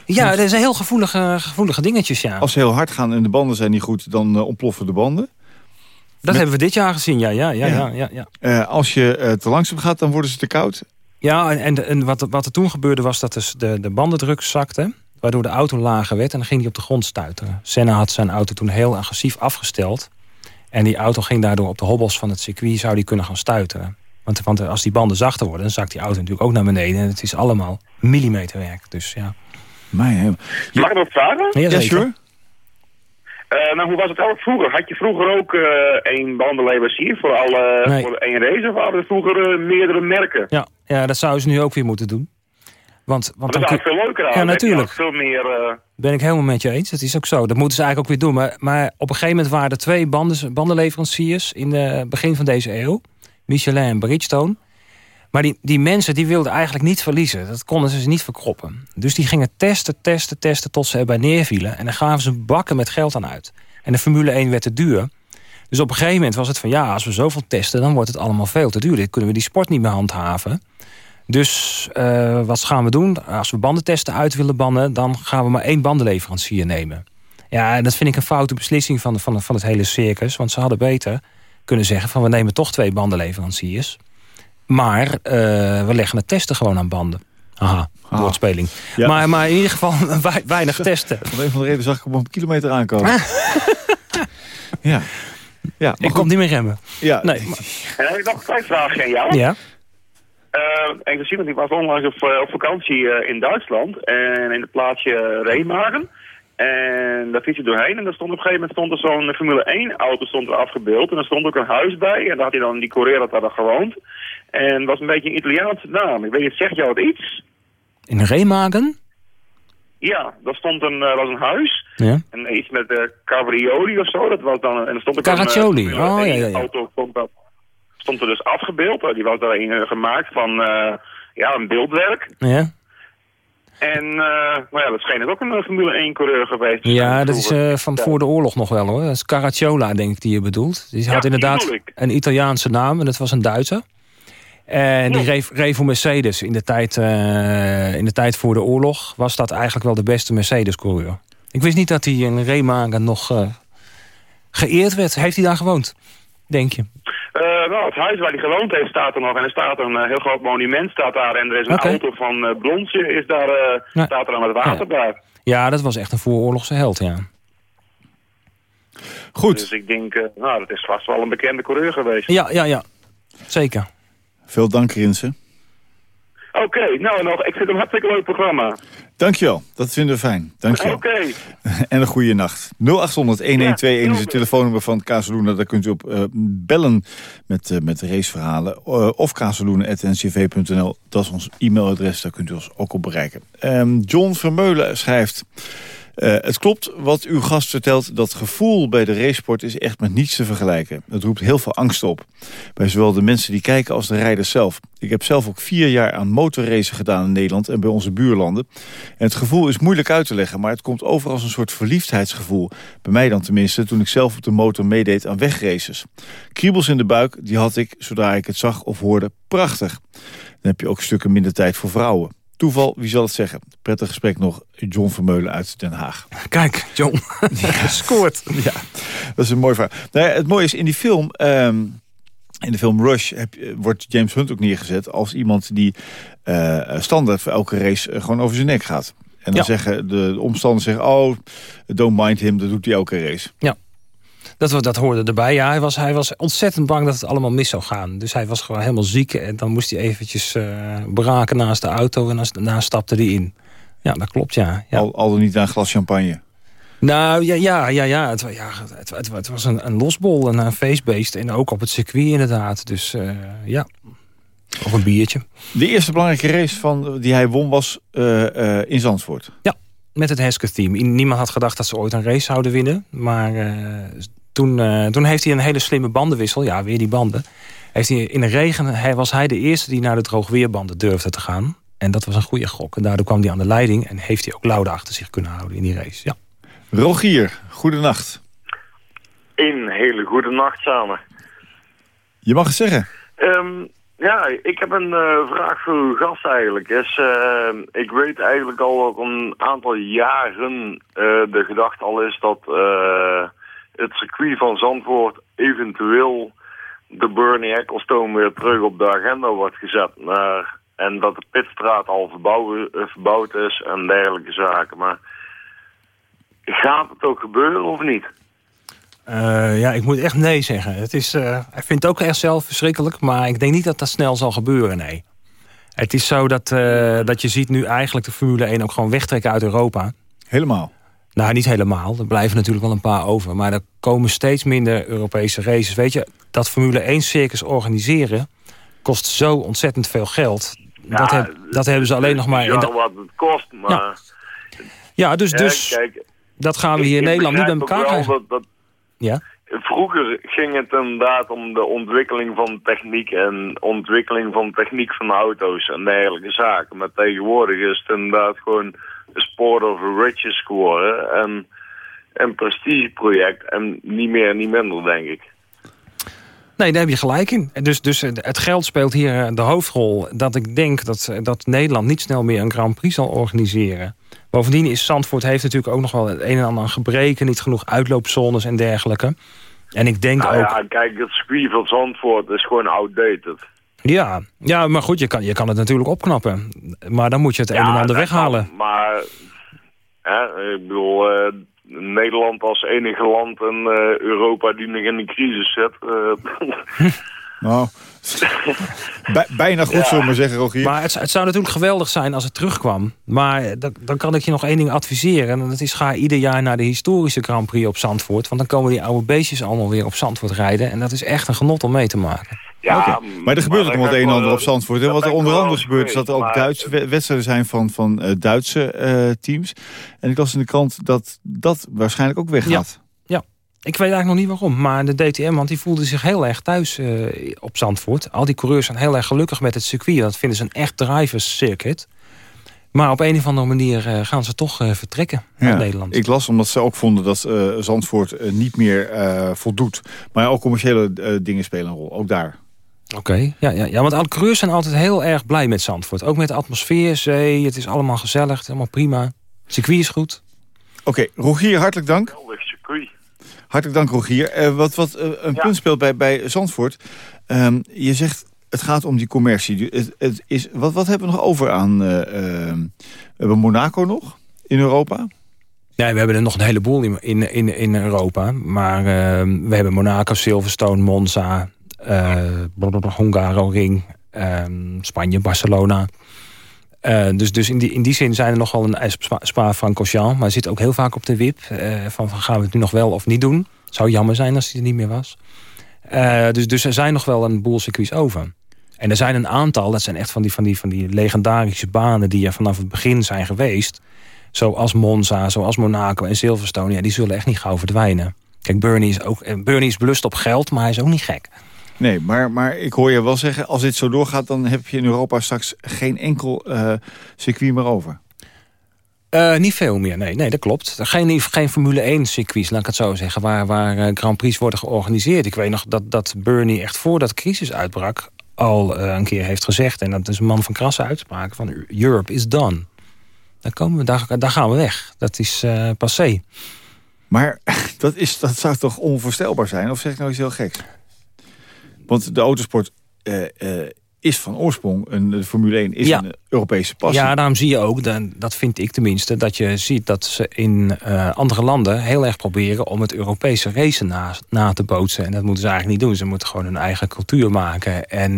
Ja, dat zijn heel gevoelige, gevoelige dingetjes, ja. Als ze heel hard gaan en de banden zijn niet goed... dan uh, ontploffen de banden. Dat hebben we dit jaar gezien, ja. ja, ja, ja. ja, ja. Uh, als je uh, te langzaam gaat, dan worden ze te koud. Ja, en, en, en wat, wat er toen gebeurde was dat dus de, de bandendruk zakte... waardoor de auto lager werd en dan ging die op de grond stuiteren. Senna had zijn auto toen heel agressief afgesteld... en die auto ging daardoor op de hobbels van het circuit... zou die kunnen gaan stuiteren. Want, want als die banden zachter worden, dan zakt die auto natuurlijk ook naar beneden... en het is allemaal millimeterwerk, dus ja. Mij, Mag ik nog vragen? Ja, ja sure. Uh, nou, hoe was het ook vroeger? Had je vroeger ook uh, één bandenleverancier voor, alle, nee. voor één race? Of hadden we vroeger uh, meerdere merken? Ja, ja, dat zouden ze nu ook weer moeten doen. Want, want dat is eigenlijk veel leuker aan. Ja, natuurlijk. Veel meer, Ben ik helemaal met je eens. Dat is ook zo. Dat moeten ze eigenlijk ook weer doen. Maar, maar op een gegeven moment waren er twee banden, bandenleveranciers... in het begin van deze eeuw. Michelin en Bridgestone. Maar die, mensen die wilden eigenlijk niet verliezen. Dat konden ze niet verkroppen. Dus die gingen testen, testen, testen tot ze erbij neervielen. En dan gaven ze bakken met geld aan uit. En de Formule 1 werd te duur. Dus op een gegeven moment was het van... ja, als we zoveel testen, dan wordt het allemaal veel te duur. Dit kunnen we die sport niet meer handhaven. Dus uh, wat gaan we doen? Als we bandentesten uit willen bannen... dan gaan we maar één bandenleverancier nemen. Ja, en dat vind ik een foute beslissing van, van, van het hele circus. Want ze hadden beter kunnen zeggen van... we nemen toch twee bandenleveranciers. Maar uh, we leggen het testen gewoon aan banden. Aha, ah. woordspeling. Ja. Maar, maar in ieder geval weinig testen. Van een van de reden zag ik hem op een kilometer aankomen. ja. ja ik kom niet meer remmen. Ja. Nee. En heb ik nog een vraagje aan jou. Ja. Uh, en gezien dat ik was onlangs op, op vakantie uh, in Duitsland. En in het plaatsje Remagen. En daar fiets je doorheen en er stond op een gegeven moment stond er zo'n Formule 1 auto stond er afgebeeld. En er stond ook een huis bij en daar had hij dan die Coureur daar gewoond. En was een beetje een Italiaanse naam. Ik weet niet, zegt jou het iets? In Remagen? Ja, daar stond een, uh, was een huis. Ja. En iets met uh, Cabrioli of zo. Dat was dan, en er stond ook Caraccioli. een, uh, oh, ja, ja, ja. auto stond, dat, stond er dus afgebeeld. Die was daarin gemaakt van ja, een beeldwerk. Ja. En uh, nou ja, dat scheen het ook een Formule 1-coureur geweest. Ja, dat is uh, van voor de oorlog nog wel hoor. Dat is Caracciola, denk ik, die je bedoelt. Die had inderdaad een Italiaanse naam en dat was een Duitser. En die reed, reed voor Mercedes. In de, tijd, uh, in de tijd voor de oorlog was dat eigenlijk wel de beste Mercedes-coureur. Ik wist niet dat hij in Remagen nog geëerd werd. Heeft hij daar gewoond, denk je? Uh, nou, het huis waar hij gewoond heeft staat er nog. En er staat een uh, heel groot monument staat daar. En er is een okay. auto van uh, Blonsje is daar, staat er aan het water ja. daar. Ja, dat was echt een vooroorlogse held, ja. Goed. Dus ik denk, nou, dat is vast wel een bekende coureur geweest. Ja, ja, ja. Zeker. Veel dank, Rinsen. Oké, okay, nou nog, ik vind het een hartstikke leuk programma. Dankjewel, dat vinden we fijn. Dankjewel. Oké. Okay. En een goede nacht. 0800-1121 ja, is het telefoonnummer van Kazeluna. Daar kunt u op uh, bellen met, uh, met raceverhalen. Uh, of kazeluna.ncv.nl, dat is ons e-mailadres. Daar kunt u ons ook op bereiken. Um, John Vermeulen schrijft... Uh, het klopt wat uw gast vertelt, dat gevoel bij de racesport is echt met niets te vergelijken. Het roept heel veel angst op. Bij zowel de mensen die kijken als de rijders zelf. Ik heb zelf ook vier jaar aan motorracen gedaan in Nederland en bij onze buurlanden. En het gevoel is moeilijk uit te leggen, maar het komt over als een soort verliefdheidsgevoel. Bij mij dan tenminste, toen ik zelf op de motor meedeed aan wegraces. Kriebels in de buik, die had ik, zodra ik het zag of hoorde, prachtig. Dan heb je ook stukken minder tijd voor vrouwen. Toeval, wie zal het zeggen? Prettig gesprek nog, John Vermeulen uit Den Haag. Kijk, John, ja. scoort. Ja, dat is een mooi verhaal. Nou ja, het mooie is, in die film... Um, in de film Rush heb, wordt James Hunt ook neergezet... als iemand die uh, standaard voor elke race gewoon over zijn nek gaat. En dan ja. zeggen de, de omstanders zeggen... oh, don't mind him, dat doet hij elke race. Ja. Dat, dat hoorde erbij. Ja, hij, was, hij was ontzettend bang dat het allemaal mis zou gaan. Dus hij was gewoon helemaal ziek. En dan moest hij eventjes uh, braken naast de auto. En daarna stapte hij in. Ja, dat klopt, ja. ja. Al, al dan niet een glas champagne? Nou, ja, ja, ja, ja. Het, ja, het, het, het was een, een losbol, een, een feestbeest. En ook op het circuit inderdaad. Dus uh, ja, of een biertje. De eerste belangrijke race van, die hij won was uh, in Zandvoort? Ja, met het Hesketh-team. Niemand had gedacht dat ze ooit een race zouden winnen. Maar toen, uh, toen heeft hij een hele slimme bandenwissel. Ja, weer die banden. Heeft hij, in de regen hij, was hij de eerste die naar de droogweerbanden durfde te gaan. En dat was een goede gok. En daardoor kwam hij aan de leiding. En heeft hij ook Lauda achter zich kunnen houden in die race. Ja. Rogier, goedenacht. Een hele goede nacht samen. Je mag het zeggen. Um, ja, ik heb een uh, vraag voor uw gast eigenlijk. Is, uh, ik weet eigenlijk al dat een aantal jaren uh, de gedachte al is dat het circuit van Zandvoort eventueel de Bernie Ecclestone weer terug op de agenda wordt gezet. Maar, en dat de pitstraat al verbouw, verbouwd is en dergelijke zaken. Maar gaat het ook gebeuren of niet? Uh, ja, ik moet echt nee zeggen. Het is, uh, ik vind het ook echt zelf verschrikkelijk, maar ik denk niet dat dat snel zal gebeuren, nee. Het is zo dat, uh, dat je ziet nu eigenlijk de Formule 1 ook gewoon wegtrekken uit Europa. Helemaal? Nou, niet helemaal. Er blijven natuurlijk wel een paar over. Maar er komen steeds minder Europese races. Weet je, dat Formule 1 circus organiseren kost zo ontzettend veel geld. Ja, dat, heb, dat hebben ze alleen nog maar... in de... wat het kost, maar... Ja, ja dus, dus kijk, dat gaan we hier in Nederland niet bij elkaar krijgen. Dat, dat, ja? Vroeger ging het inderdaad om de ontwikkeling van techniek en ontwikkeling van techniek van auto's en dergelijke zaken. Maar tegenwoordig is het inderdaad gewoon sport of riches geworden en een prestigeproject en niet meer en niet minder, denk ik. Nee, daar heb je gelijk in. Dus, dus het geld speelt hier de hoofdrol. Dat ik denk dat, dat Nederland niet snel meer een Grand Prix zal organiseren. Bovendien is Zandvoort heeft natuurlijk ook nog wel het een en ander aan gebreken. Niet genoeg uitloopzones en dergelijke. En ik denk Nou ook... ja, kijk, het circuit van Zandvoort is gewoon outdated. Ja, ja maar goed, je kan, je kan het natuurlijk opknappen. Maar dan moet je het een en ander weghalen. kan, maar, hè, ik bedoel, eh, Nederland als enige land in eh, Europa die nog in een crisis zit. eh, Nou, bij- bijna goed, Ja. zullen we maar zeggen, Rogier. Maar het, het zou natuurlijk geweldig zijn als het terugkwam. Maar dan, dan kan ik je nog één ding adviseren. En dat is ga ieder jaar naar de historische Grand Prix op Zandvoort. Want dan komen die oude beestjes allemaal weer op Zandvoort rijden. En dat is echt een genot om mee te maken. ja, Oké. Maar er gebeurt ook nog wat ga een en ander op Zandvoort. dat Wat er onder andere gebeurt... is dat er ook Duitse wedstrijden zijn van, van eh, Duitse eh, teams. En ik las in de krant dat dat waarschijnlijk ook weggaat. Ik weet eigenlijk nog niet waarom. Maar de DTM, want die voelde zich heel erg thuis eh, op Zandvoort. Al die coureurs zijn heel erg gelukkig met het circuit. Dat vinden ze een echt drivers circuit. Maar op een of andere manier eh, gaan ze toch eh, vertrekken naar Nederland. Ik las omdat ze ook vonden dat eh, Zandvoort niet meer eh, voldoet. Maar ook commerciële eh, dingen spelen een rol. Ook daar. Oké, ja, ja, ja, want alle coureurs zijn altijd heel erg blij met Zandvoort. Ook met de atmosfeer, zee, het is allemaal gezellig, het is allemaal prima. Het circuit is goed. Oké, Rogier, hartelijk dank. Geweldig circuit. Hartelijk dank, Rogier. Eh, wat wat eh, een Ja. punt speelt bij, bij Zandvoort. Ehm, je zegt, het gaat om die commercie. Het, het is, wat, wat hebben we nog over aan... eh, ehm, we hebben Monaco nog in Europa. Nee, we hebben er nog een heleboel in, in, in, in Europa. Maar eh, we hebben Monaco, Silverstone, Monza, eh Hungaroring, eh, Spanje, Barcelona. Eh, dus dus in, die, in die zin zijn er nog wel een Spa- Spa-Francorchamps. Maar zit ook heel vaak op de wip. eh, van, gaan we het nu nog wel of niet doen? Zou jammer zijn als die er niet meer was. Eh, dus, dus er zijn nog wel een boel circuits over. En er zijn een aantal, dat zijn echt van die, van die, van die legendarische banen... die er vanaf het begin zijn geweest. Zoals Monza, zoals Monaco en Silverstone. Ja, die zullen echt niet gauw verdwijnen. Kijk, Bernie is, ook, Bernie is belust op geld, maar hij is ook niet gek. Nee, maar, maar ik hoor je wel zeggen... als dit zo doorgaat, dan heb je in Europa straks geen enkel eh, circuit meer over. Eh, niet veel meer, nee, nee dat klopt. Geen, geen Formule 1 circuits, laat ik het zo zeggen... waar, waar eh, Grand Prix worden georganiseerd. Ik weet nog dat, dat Bernie echt voordat de crisis uitbrak... al een keer heeft gezegd, en dat is een man van krasse uitspraken... van Europe is done. Daar, komen we, daar, daar gaan we weg. Dat is eh, passé. Maar dat, is, dat zou toch onvoorstelbaar zijn? Of zeg ik nou iets heel geks? Want de autosport eh, eh, is van oorsprong, een, de Formule 1 is Ja. een Europese passie. Ja, daarom zie je ook, dan- dat vind ik tenminste... dat je ziet dat ze in eh, andere landen heel erg proberen... om het Europese racen na, na te bootsen. En dat moeten ze eigenlijk niet doen. Ze moeten gewoon hun eigen cultuur maken. En,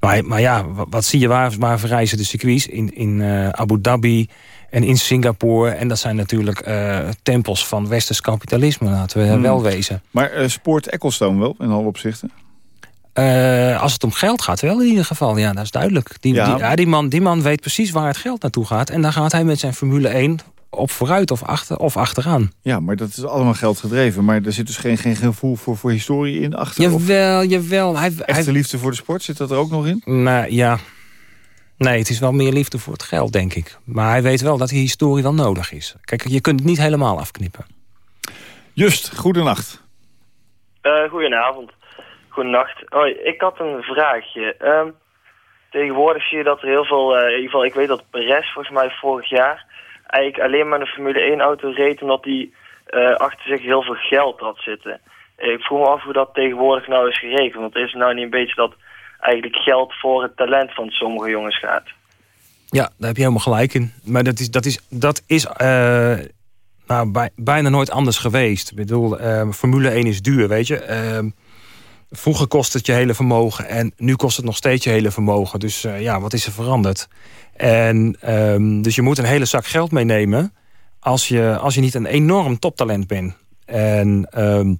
maar, maar ja, wa- wat zie je? Waar, waar verrijzen de circuits? In, in Abu Dhabi en in Singapore. En dat zijn natuurlijk tempels van westers kapitalisme. Laten we Hmm. wel wezen. Maar spoort Ecclestone wel, in alle opzichten? Eh, als het om geld gaat, wel in ieder geval. Ja, dat is duidelijk. Die, Ja. die, ja, die, man, die man weet precies waar het geld naartoe gaat. En daar gaat hij met zijn Formule 1 op vooruit of, achter, of achteraan. Ja, maar dat is allemaal geld gedreven. Maar er zit dus geen, geen gevoel voor, voor historie in achter? Jawel, jawel. Hij, hij, echte liefde voor de sport, zit dat er ook nog in? nou, ja. Nee, het is wel meer liefde voor het geld, denk ik. Maar hij weet wel dat die historie wel nodig is. Kijk, je kunt het niet helemaal afknippen. Just, goedenacht. Eh goedenavond. Goedenacht. Hoi, ik had een vraagje. Ehm, tegenwoordig zie je dat er heel veel, eh, in ieder geval ik weet dat Perez volgens mij vorig jaar eigenlijk alleen maar een Formule 1 auto reed omdat hij eh, achter zich heel veel geld had zitten. Ik vroeg me af hoe dat tegenwoordig nou is geregeld. Want is het nou niet een beetje dat eigenlijk geld voor het talent van sommige jongens gaat? Ja, daar heb je helemaal gelijk in. Maar dat is, dat is, dat is eh, nou, bij, bijna nooit anders geweest. Ik bedoel, Formule 1 is duur, weet je. Eh, vroeger kost het je hele vermogen en nu kost het nog steeds je hele vermogen. Dus eh, ja, wat is er veranderd? En, ehm, dus je moet een hele zak geld meenemen als je, als je niet een enorm toptalent bent. En ehm,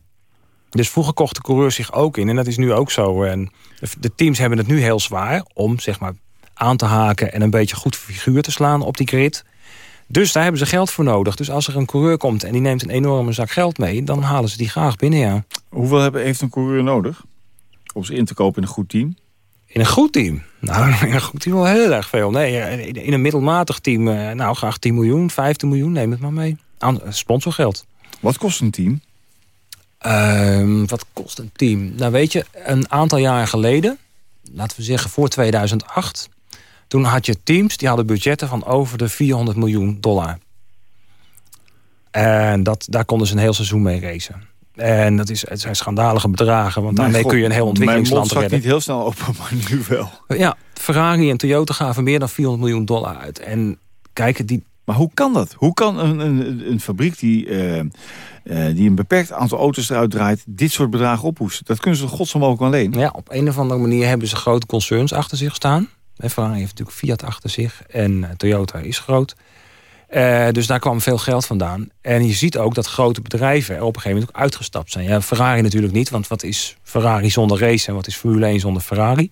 dus vroeger kochten coureurs zich ook in en dat is nu ook zo. En de, de teams hebben het nu heel zwaar om zeg maar aan te haken en een beetje goed figuur te slaan op die grid. Dus daar hebben ze geld voor nodig. Dus als er een coureur komt en die neemt een enorme zak geld mee... dan halen ze die graag binnen, ja. Hoeveel hebben, heeft een coureur nodig om ze in te kopen in een goed team? In een goed team? Nou, in een goed team wel heel erg veel. Nee, in- een middelmatig team, eh, nou graag 10 miljoen, 15 miljoen, neem het maar mee. Aan eh, sponsorgeld. Wat kost een team? Ehm, wat kost een team? Nou weet je, een aantal jaren geleden... laten we zeggen voor 2008... toen had je teams die hadden budgetten van over de 400 miljoen dollar. En dat, daar konden ze een heel seizoen mee racen. En dat is, het zijn schandalige bedragen, want daarmee kun je een heel ontwikkelingsland redden. niet heel snel open, maar nu wel. Ja, Ferrari en Toyota gaven meer dan 400 miljoen dollar uit. En kijk, die... Maar hoe kan dat? Hoe kan een, een, een fabriek die, uh, uh, die een beperkt aantal auto's eruit draait... dit soort bedragen ophoesten? Dat kunnen ze godsomogelijk alleen. Ja, op een of andere manier hebben ze grote concerns achter zich staan. Ferrari heeft natuurlijk Fiat achter zich en eh, Toyota is groot. Uh, dus daar kwam veel geld vandaan. En je ziet ook dat grote bedrijven op een gegeven moment ook uitgestapt zijn. Ja, Ferrari natuurlijk niet, want wat is Ferrari zonder race... en wat is Formule 1 zonder Ferrari?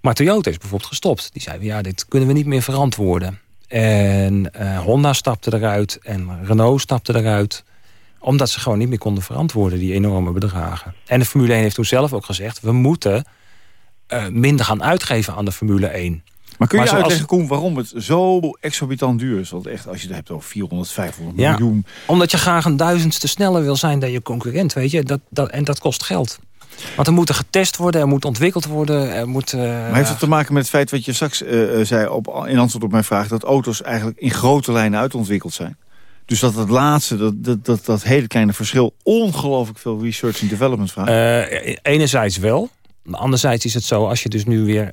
Maar Toyota is bijvoorbeeld gestopt. Die zeiden, ja, dit kunnen we niet meer verantwoorden. En uh, Honda stapte eruit en Renault stapte eruit omdat ze gewoon niet meer konden verantwoorden, die enorme bedragen. En de Formule 1 heeft toen zelf ook gezegd... we moeten uh, minder gaan uitgeven aan de Formule 1. Maar kun je maar uitleggen, Koen, waarom het zo exorbitant duur is? Want echt, als je het hebt over 400, 500 ja, miljoen... Omdat je graag een duizendste sneller wil zijn dan je concurrent, weet je. Dat, dat, en dat kost geld. Want er moet getest worden, er moet ontwikkeld worden. Er moet, uh, maar heeft het te maken met het feit wat je straks uh, zei op, in antwoord op mijn vraag... dat auto's eigenlijk in grote lijnen uitontwikkeld zijn? Dus dat het laatste, dat, dat, dat, dat hele kleine verschil... ongelooflijk veel research en development vraagt? Uh, enerzijds wel. Anderzijds is het zo, als je dus nu weer...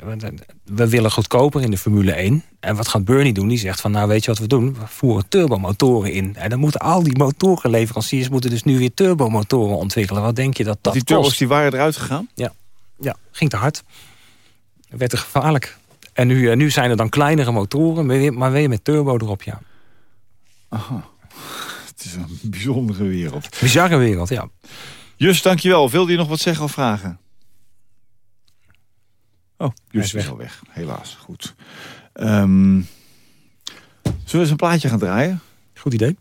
We willen goedkoper in de Formule 1. En wat gaat Bernie doen? Die zegt van, nou weet je wat we doen? We voeren turbomotoren in. En dan moeten al die motorenleveranciers... moeten dus nu weer turbomotoren ontwikkelen. Wat denk je dat dat Die turbos die waren eruit gegaan? Ja, ja ging te hard. Werd te gevaarlijk. En nu, nu zijn er dan kleinere motoren, maar weer met turbo erop, ja. Aha. Het is een bijzondere wereld. Bizarre wereld, ja. Just, dankjewel. Wilde je nog wat zeggen of vragen? Oh, Just is, al weg. Helaas, goed. Um, zullen we eens een plaatje gaan draaien? Goed idee.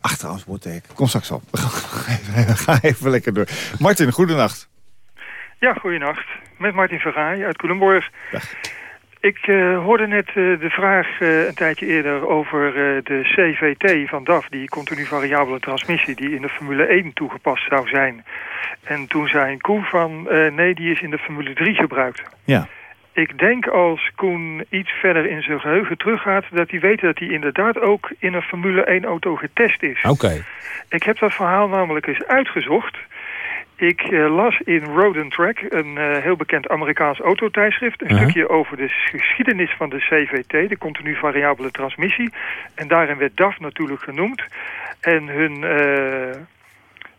Ach, trouwens, ik. Kom straks op. We gaan even lekker door. Martin, goedenacht. Ja, goedenacht. Met Martin Vergaai uit Culemborg. Dag. Ik uh, hoorde net uh, de vraag uh, een tijdje eerder over de CVT van DAF, die continu variabele transmissie, die in de Formule 1 toegepast zou zijn. En toen zei Koen van, nee, die is in de Formule 3 gebruikt. Ja. Ik denk als Koen iets verder in zijn geheugen teruggaat... dat hij weet dat hij inderdaad ook in een Formule 1-auto getest is. Oké. Ik heb dat verhaal namelijk eens uitgezocht... Ik uh, las in Road and Track, een uh, heel bekend Amerikaans autotijdschrift... een uh -huh. stukje over de geschiedenis van de CVT, de continu variabele transmissie. En daarin werd DAF natuurlijk genoemd. En hun uh,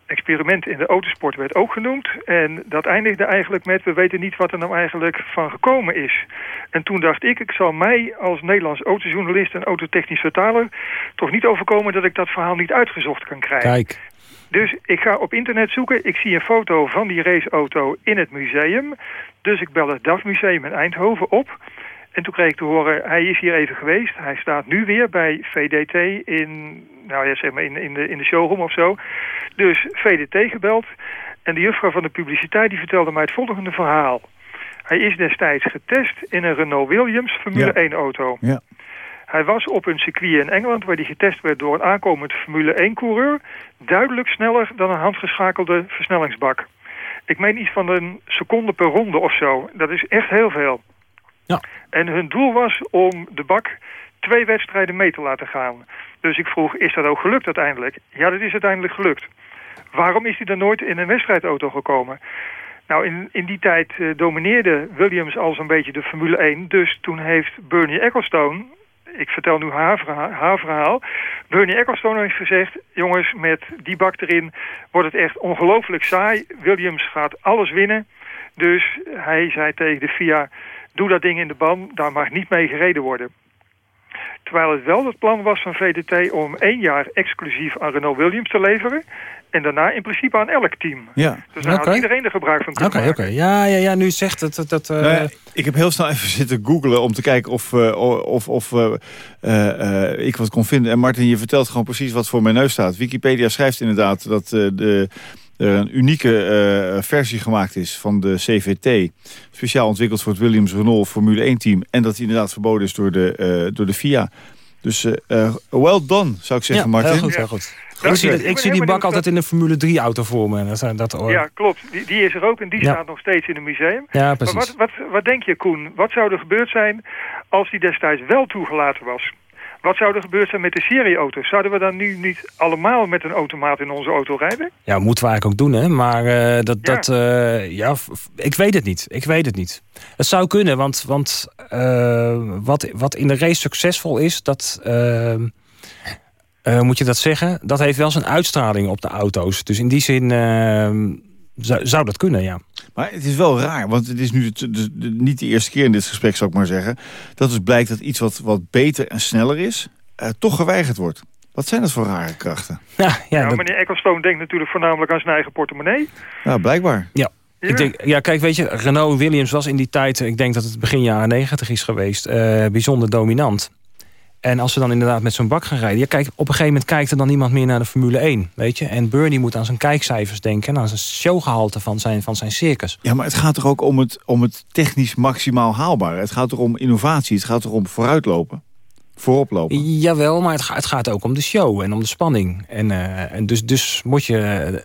experiment in de autosport werd ook genoemd. En dat eindigde eigenlijk met, we weten niet wat er nou eigenlijk van gekomen is. En toen dacht ik, ik zal mij als Nederlands autojournalist en autotechnisch vertaler... toch niet overkomen dat ik dat verhaal niet uitgezocht kan krijgen. Kijk. Dus ik ga op internet zoeken. Ik zie een foto van die raceauto in het museum. Dus ik bel het DAF Museum in Eindhoven op. En toen kreeg ik te horen, hij is hier even geweest. Hij staat nu weer bij VDT in, nou ja, zeg maar in, in, de, in de showroom of zo. Dus VDT gebeld. En de juffrouw van de publiciteit die vertelde mij het volgende verhaal. Hij is destijds getest in een Renault Williams Formule 1 auto. Ja. Hij was op een circuit in Engeland waar hij getest werd door een aankomend Formule 1-coureur... duidelijk sneller dan een handgeschakelde versnellingsbak. Ik meen iets van een seconde per ronde of zo. Dat is echt heel veel. Ja. En hun doel was om de bak twee wedstrijden mee te laten gaan. Dus ik vroeg, is dat ook gelukt uiteindelijk? Ja, dat is uiteindelijk gelukt. Waarom is hij dan nooit in een wedstrijdauto gekomen? Nou, in, in die tijd uh, domineerde Williams al zo'n beetje de Formule 1. Dus toen heeft Bernie Ecclestone, ik vertel nu haar verhaal, haar verhaal. Bernie Ecclestone heeft gezegd... jongens, met die bak erin wordt het echt ongelooflijk saai. Williams gaat alles winnen. Dus hij zei tegen de FIA... doe dat ding in de ban, daar mag niet mee gereden worden. Terwijl het wel het plan was van VDT om één jaar exclusief aan Renault Williams te leveren... En daarna in principe aan elk team. Ja. Dus daar okay. had iedereen er gebruik van kunnen Oké, oké. Ja, ja, ja, nu zegt het... dat. dat uh... nou ja, ik heb heel snel even zitten googlen om te kijken of, uh, of, of uh, ik wat kon vinden. En Martin, je vertelt gewoon precies wat voor mijn neus staat. Wikipedia schrijft inderdaad dat de er een unieke uh, versie gemaakt is van de CVT. Speciaal ontwikkeld voor het Williams-Renault Formule 1-team. En dat die inderdaad verboden is door de, uh, door de FIA. Dus uh, well done, zou ik zeggen, ja, Martin. Heel goed, heel goed. Ik zie, dat, ik zie die bak altijd in een Formule 3 auto voor me. Dat, dat, ja, klopt. Die, die is er ook en die Ja. staat nog steeds in het museum. Ja, precies. Maar wat, wat, wat denk je, Koen? Wat zou er gebeurd zijn als die destijds wel toegelaten was? Wat zou er gebeurd zijn met de serieauto's? Zouden we dan nu niet allemaal met een automaat in onze auto rijden? Ja, moeten we eigenlijk ook doen, hè. Maar eh, dat, dat eh, ja, ik weet het niet. Ik weet het niet. Het zou kunnen, want, want eh, wat, wat in de race succesvol is... dat, eh, eh, moet je dat zeggen? Dat heeft wel zijn uitstraling op de auto's. Dus in die zin eh, zou, zou dat kunnen, ja. Maar het is wel raar, want het is nu de, de- de- niet de eerste keer in dit gesprek, zou ik maar zeggen... dat dus blijkt dat iets wat, wat beter en sneller is, eh, toch geweigerd wordt. Wat zijn dat voor rare krachten? Ja, Ja, meneer Ecclestone denkt natuurlijk voornamelijk aan zijn eigen portemonnee. Ja, blijkbaar. Ja. Ik denk, ja, kijk, weet je, Renault Williams was in die tijd... ik denk dat het begin jaren negentig is geweest... eh, bijzonder dominant. En als ze dan inderdaad met zo'n bak gaan rijden... Ja, kijk, op een gegeven moment kijkt er dan niemand meer naar de Formule 1. Weet je? En Bernie moet aan zijn kijkcijfers denken... en aan zijn showgehalte van zijn, van zijn circus. Ja, maar het gaat toch ook om het, om het technisch maximaal haalbare. Het gaat toch om innovatie, het gaat toch om vooruitlopen. Voorop lopen. Jawel, maar het, gaat- het gaat ook om de show en om de spanning. En, eh, en dus, dus moet je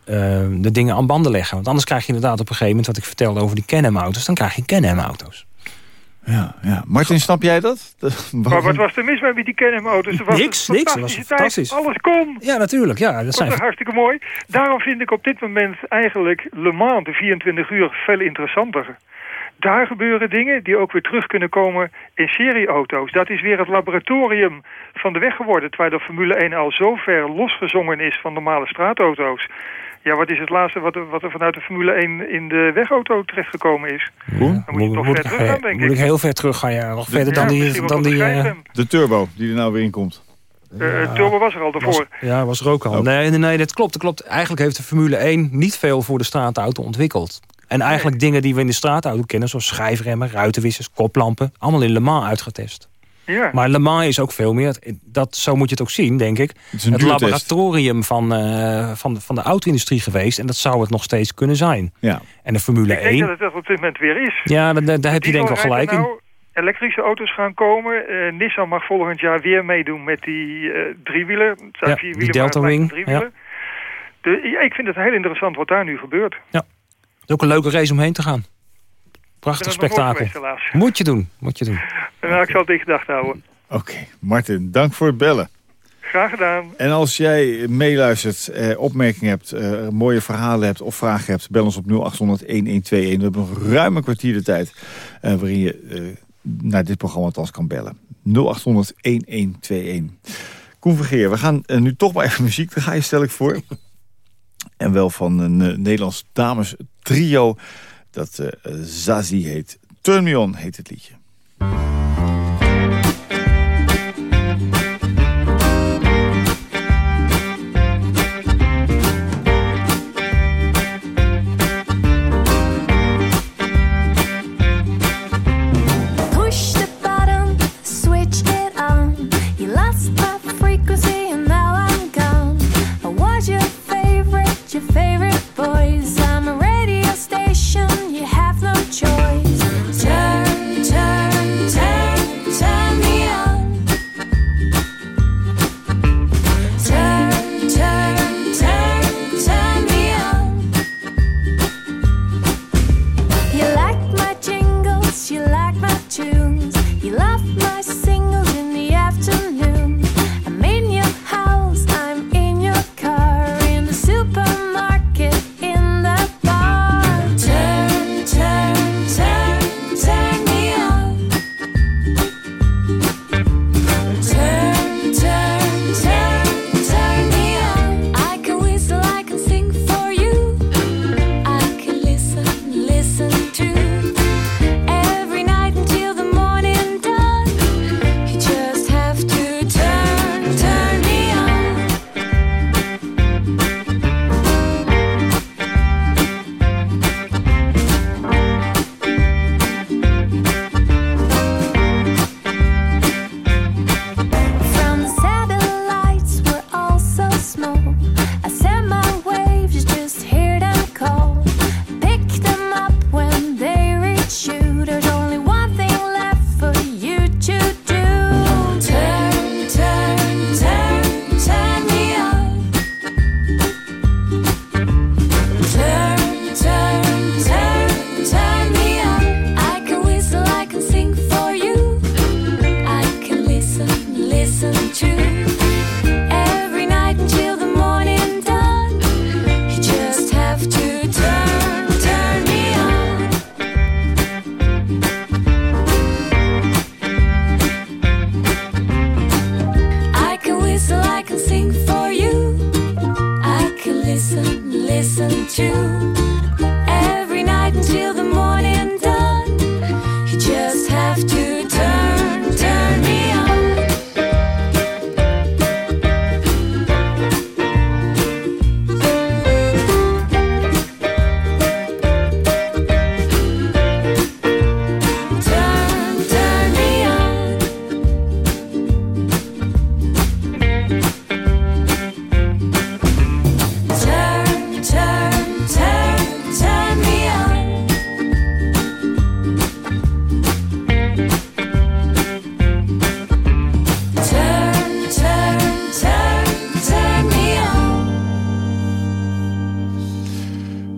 eh, de dingen aan banden leggen. Want anders krijg je inderdaad op een gegeven moment... wat ik vertelde over die Can-Am-auto's... dan krijg je Can-Am-auto's. Ja, ja. Martin, snap jij dat? Maar wat was er mis mee met die Can-Am-auto's? Er was Niks, niks. Dat was fantastische tijd. fantastisch. Alles kon. Ja, natuurlijk. Ja, dat zijn... is hartstikke mooi. Daarom vind ik op dit moment eigenlijk Le Mans, de 24 uur, veel interessanter. Daar gebeuren dingen die ook weer terug kunnen komen in serieauto's. Dat is weer het laboratorium van de weg geworden. Terwijl de Formule 1 al zo ver losgezongen is van normale straatauto's. Ja, wat is het laatste wat er, wat er vanuit de Formule 1 in de wegauto terechtgekomen is? Dan moet je toch moet, ver terug gaan, denk moet ik ik. heel ver terug gaan, ja. Nog verder Ja, dan die... Dan die eh. De turbo die er nou weer in komt. Eh, Turbo was er al was, daarvoor. ja, was er ook al. Nee, nee, nee, dat klopt, dat klopt. Eigenlijk heeft de Formule 1 niet veel voor de straatauto ontwikkeld. En eigenlijk dingen die we in de straatauto kennen... zoals schijfremmen, ruitenwissers, koplampen... allemaal in Le Mans uitgetest. Ja. Maar Le Mans is ook veel meer. Dat, zo moet je het ook zien, denk ik. Het, is een duurtest. laboratorium van, eh, van, van de auto-industrie geweest. En dat zou het nog steeds kunnen zijn. Ja. En de Formule Ik denk 1... dat het dat op dit moment weer is. Ja, daar, daar heb je denk ik wel gelijk in. Nou, elektrische auto's gaan komen. Eh, Nissan mag volgend jaar weer meedoen met die eh driewielen. Het zijn Ja, vier die Delta Wing, driewielen. De, ja, ik vind het heel interessant wat daar nu gebeurt. Ja. Het is ook een leuke race om heen te gaan. Prachtig spektakel. geweest. Moet je doen, moet je doen. Nou, ik zal het in gedachten houden. Oké, Martin, dank voor het bellen. Graag gedaan. En als jij meeluistert, eh, opmerkingen hebt, eh, mooie verhalen hebt of vragen hebt... bel ons op 0800-1121. We hebben nog ruim een kwartier de tijd eh, waarin je eh, naar dit programma althans kan bellen. 0800-1121. Koen Vergeer, we gaan eh, nu toch maar even muziek draaien, stel ik voor. En wel van een eh, Nederlands dames trio dat eh, Zazie heet. Turn heet het liedje.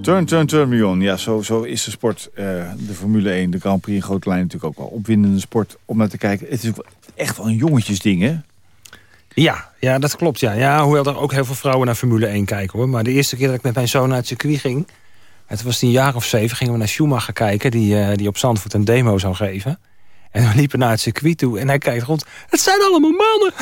Turn, turn, turn me. Ja, zo, zo is de sport, eh, de Formule 1, de Grand Prix in grote lijn natuurlijk ook wel opwindende sport om naar te kijken. Het is echt wel een jongetjesding, hè? Ja, ja, dat klopt. Ja. Ja, hoewel er ook heel veel vrouwen naar Formule 1 kijken. hoor. Maar de eerste keer dat ik met mijn zoon naar het circuit ging... het was een jaar of zeven, gingen we naar Schumacher kijken... die, eh, die op Zandvoort een demo zou geven. En we liepen naar het circuit toe en hij kijkt rond. Het zijn allemaal mannen!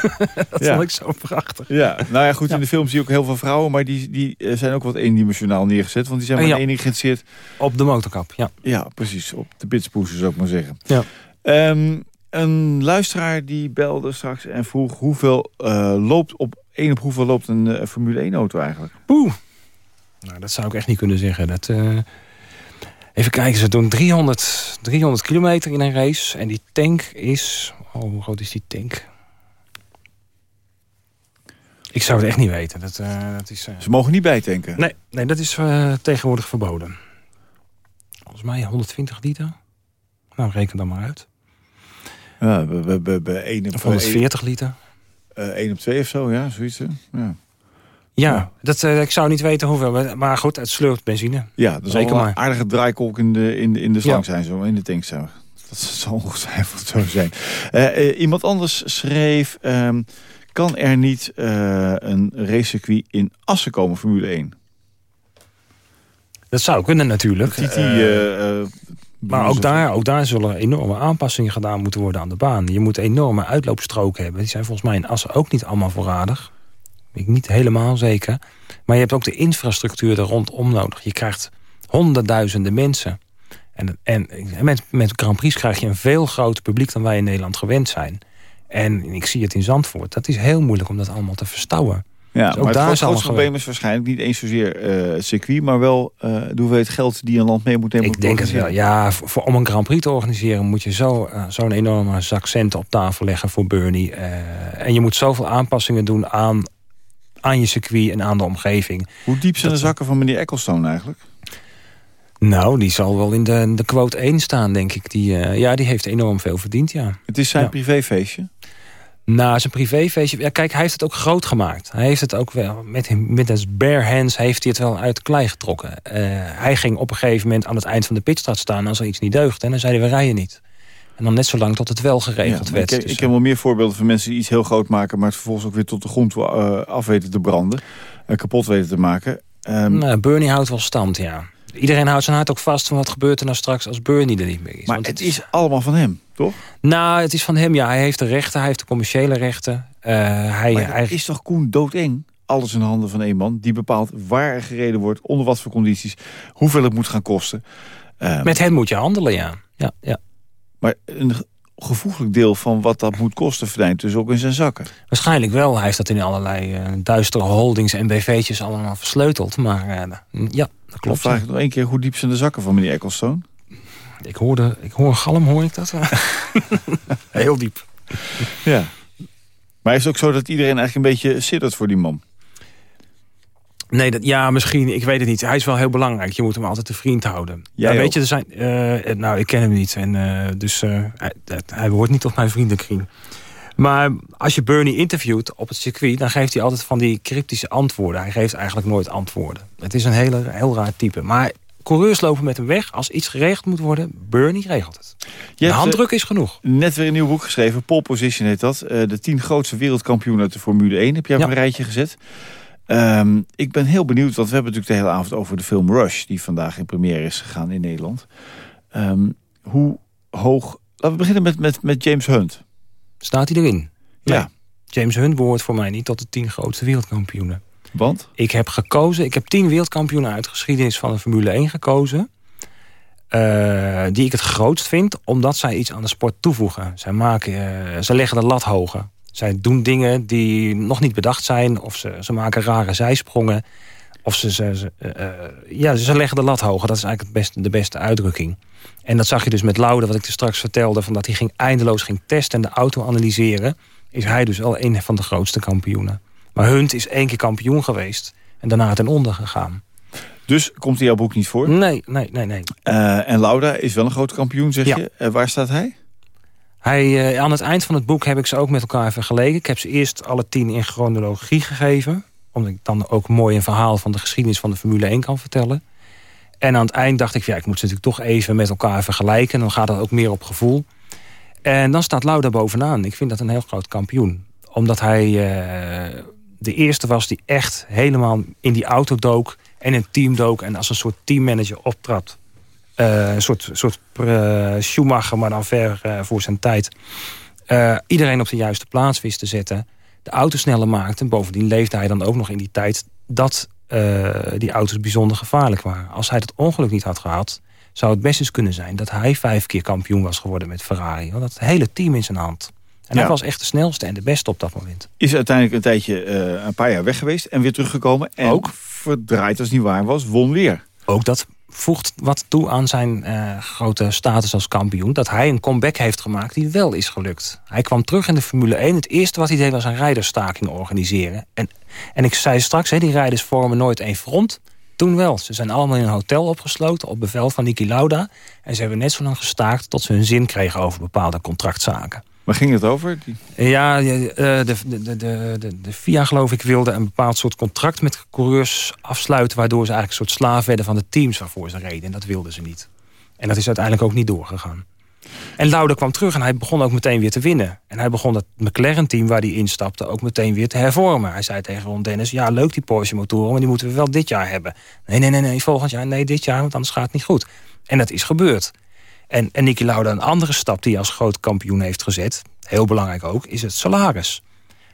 dat Ja. vond ik zo prachtig. Ja, nou ja, goed, in de film zie je ook heel veel vrouwen... maar die, die eh, zijn ook wat eendimensionaal neergezet... want die zijn maar Ja. geïnteresseerd. Op de motorkap, ja. Ja, precies. Op de bitspoezen, zou ik maar zeggen. Ja. Ehm, een luisteraar die belde straks en vroeg... hoeveel eh, loopt op één op hoeveel loopt een eh, Formule 1-auto eigenlijk? Oeh. Nou, dat zou ik echt niet kunnen zeggen. Dat, Even kijken, ze doen 300, 300 kilometer in een race. En die tank is... Oh, hoe groot is die tank? Ik zou het echt niet weten. Dat, eh, dat is, eh, Ze mogen niet bijtanken. Nee, nee, dat is eh, tegenwoordig verboden. Volgens mij 120 liter. Nou, reken dan maar uit. Ja, we, we, we, we één op, Of 140 liter. eh, één op twee of zo, ja, zoiets. hè? Ja, Ja, Dat, eh, ik zou niet weten hoeveel. maar- goed, het sleurt benzine. ja dat zal een maar. aardige draaikolk in de, in de, in de slang Ja. zijn, zo, in de tank zijn. Dat zal ongetwijfeld zo zijn. Eh, eh, iemand anders schreef... ehm, kan er niet een racecircuit in Assen komen, Formule 1? Dat zou kunnen natuurlijk. Titi, Maar ook daar, ook daar zullen enorme aanpassingen gedaan moeten worden aan de baan. Je moet enorme uitloopstroken hebben. Die zijn volgens mij in Assen ook niet allemaal voorradig. Ik niet helemaal zeker. Maar je hebt ook de infrastructuur er rondom nodig. Je krijgt honderdduizenden mensen. En, en met, met Grand Prix krijg je een veel groter publiek dan wij in Nederland gewend zijn. En ik zie het in Zandvoort. Dat is heel moeilijk om dat allemaal te verstouwen. Ja, Dus ook maar het daar grootste een probleem is waarschijnlijk niet eens zozeer eh, het circuit... maar wel eh de hoeveelheid geld die een land mee moet nemen. Ik denk het wel. Ja, voor, voor- om een Grand Prix te organiseren moet je zo, eh, zo'n enorme zak centen op tafel leggen voor Bernie. en je moet zoveel aanpassingen doen aan, aan je circuit en aan de omgeving. Hoe diep zijn de zakken van meneer Ecclestone eigenlijk? Nou, die zal wel in de, de quote 1 staan, denk ik. Die, eh, ja, die heeft enorm veel verdiend, ja. Het is zijn Ja. privéfeestje. Nou, zijn privéfeestje. Ja, kijk, hij heeft het ook groot gemaakt. Hij heeft het ook wel, met, met zijn bare hands heeft hij het wel uit klei getrokken. Eh, hij ging op een gegeven moment aan het eind van de pitstraat staan als er iets niet deugde. En dan zeiden we rijden niet. En dan net zo lang tot het wel geregeld Ja, werd. ik, Dus, ik heb wel meer voorbeelden van mensen die iets heel groot maken... maar het vervolgens ook weer tot de grond eh, af weten te branden. eh, kapot weten te maken. Ehm, nou, Bernie houdt wel stand, ja. Iedereen houdt zijn hart ook vast van wat gebeurt er nou straks als Bernie er niet meer is. maar Want het is allemaal van hem, toch? Nou, het is van hem, ja. Hij heeft de rechten, hij heeft de commerciële rechten. Eh, hij, Maar hij, het is toch Koen doodeng? Alles in de handen van één man. Die bepaalt waar er gereden wordt, onder wat voor condities. Hoeveel het moet gaan kosten. Ehm, Met hem moet je handelen, ja. ja, ja. Maar een ge- gevoeglijk deel van wat dat moet kosten... verdwijnt dus ook in zijn zakken. Waarschijnlijk wel. Hij heeft dat in allerlei eh, duistere holdings en BV'tjes allemaal versleuteld. Maar eh, ja, dat Dan klopt. vraag ik nog één keer hoe diep zijn de zakken van meneer Ecclestone? Ik hoorde, ik hoor galm, hoor ik dat? Heel diep. Ja. Maar is het ook zo dat iedereen eigenlijk een beetje siddert voor die man? Nee, dat, ja, misschien. Ik weet het niet. Hij is wel heel belangrijk. Je moet hem altijd een vriend houden. Ja, weet je, er zijn. eh, nou, ik ken hem niet. En, eh, dus eh, hij, hij behoort niet tot mijn vriendenkring. Maar als je Bernie interviewt op het circuit... dan geeft hij altijd van die cryptische antwoorden. Hij geeft eigenlijk nooit antwoorden. Het is een hele, heel raar type. Maar coureurs lopen met hem weg. Als iets geregeld moet worden, Bernie regelt het. Je de handdruk is genoeg. eh, Net weer een nieuw boek geschreven, Pole Position heet dat. Eh, de tien grootste wereldkampioenen uit de Formule 1 heb jij op Ja. een rijtje gezet. Ehm, ik ben heel benieuwd, want we hebben natuurlijk de hele avond over de film Rush... die vandaag in première is gegaan in Nederland. Ehm, hoe hoog... Laten we beginnen met, met, met James Hunt. Staat hij erin? Nee. Ja, James Hunt behoort voor mij niet tot de tien grootste wereldkampioenen. want? Ik heb gekozen, ik heb tien wereldkampioenen uit de geschiedenis van de Formule 1 gekozen. eh, die ik het grootst vind, omdat zij iets aan de sport toevoegen. Zij, maken, eh, zij leggen de lat hoger. Zij doen dingen die nog niet bedacht zijn. Of ze, ze maken rare zijsprongen. Of ze, ze, ze, eh, eh, ja, ze leggen de lat hoger. Dat is eigenlijk het beste, de beste uitdrukking. En dat zag je dus met Laude, wat ik er straks vertelde... Van dat hij ging eindeloos ging testen en de auto analyseren... is hij dus wel een van de grootste kampioenen. Maar Hunt is één keer kampioen geweest... en daarna ten onder gegaan. Dus komt in jouw boek niet voor. Nee, nee, nee, nee. Eh, en Lauda is wel een groot kampioen, zeg Ja. je. Eh, waar staat hij? Hij, eh, aan het eind van het boek heb ik ze ook met elkaar vergeleken. Ik heb ze eerst alle tien in chronologie gegeven. Omdat ik dan ook mooi een verhaal van de geschiedenis van de Formule 1 kan vertellen. En aan het eind dacht ik, ja, ik moet ze natuurlijk toch even met elkaar vergelijken. Dan gaat het ook meer op gevoel. En dan staat Lauda bovenaan. Ik vind dat een heel groot kampioen. Omdat hij eh, de eerste was die echt helemaal in die auto dook... en het team dook en als een soort teammanager optrad. Eh, een soort, soort eh, Schumacher, maar dan ver eh, voor zijn tijd. Iedereen op de juiste plaats wist te zetten. De auto sneller maakte. En bovendien leefde hij dan ook nog in die tijd... dat die auto's bijzonder gevaarlijk waren. Als hij dat ongeluk niet had gehad... zou het best eens kunnen zijn dat hij vijf keer kampioen was geworden met Ferrari. Want dat het hele team in zijn hand. En Ja. hij was echt de snelste en de beste op dat moment. Is uiteindelijk een tijdje, een paar jaar weg geweest en weer teruggekomen. En Ook. verdraaid als het niet waar was, won weer. Ook dat voegt wat toe aan zijn eh, grote status als kampioen. Dat hij een comeback heeft gemaakt die wel is gelukt. Hij kwam terug in de Formule 1. Het eerste wat hij deed was een rijdersstaking organiseren. En, en ik zei straks, die rijders vormen nooit één front. Toen wel. Ze zijn allemaal in een hotel opgesloten op bevel van Niki Lauda. En ze hebben net zo lang gestaakt tot ze hun zin kregen over bepaalde contractzaken. Waar ging het over? Die... Ja, eh, de, de, de, de, FIA geloof ik wilde een bepaald soort contract met coureurs afsluiten... waardoor ze eigenlijk een soort slaaf werden van de teams waarvoor ze reden. En dat wilden ze niet. En dat is uiteindelijk ook niet doorgegaan. En Lauda kwam terug en hij begon ook meteen weer te winnen. En hij begon dat McLaren-team waar hij instapte ook meteen weer te hervormen. Hij zei tegen Ron Dennis, ja leuk die Porsche-motoren... maar die moeten we wel dit jaar hebben. Nee, nee, nee, nee, volgend jaar, nee, dit jaar, want anders gaat het niet goed. En dat is gebeurd. En, en Niki Lauda, een andere stap die hij als groot kampioen heeft gezet... heel belangrijk ook, is het salaris.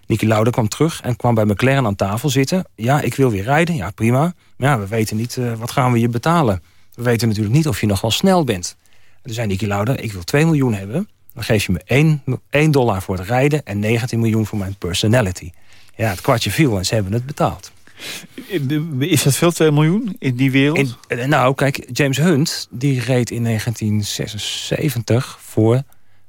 Niki Lauda kwam terug en kwam bij McLaren aan tafel zitten. Ja, ik wil weer rijden, ja prima. Maar ja, we weten niet, eh, wat gaan we je betalen? We weten natuurlijk niet of je nog wel snel bent. En toen zei Niki Lauda, ik wil 2 miljoen hebben. Dan geef je me 1, 1 dollar voor het rijden... en 19 miljoen voor mijn personality. Ja, het kwartje viel en ze hebben het betaald. Is dat veel, 2 miljoen, in die wereld? In, eh, nou, kijk, James Hunt die reed in 1976 voor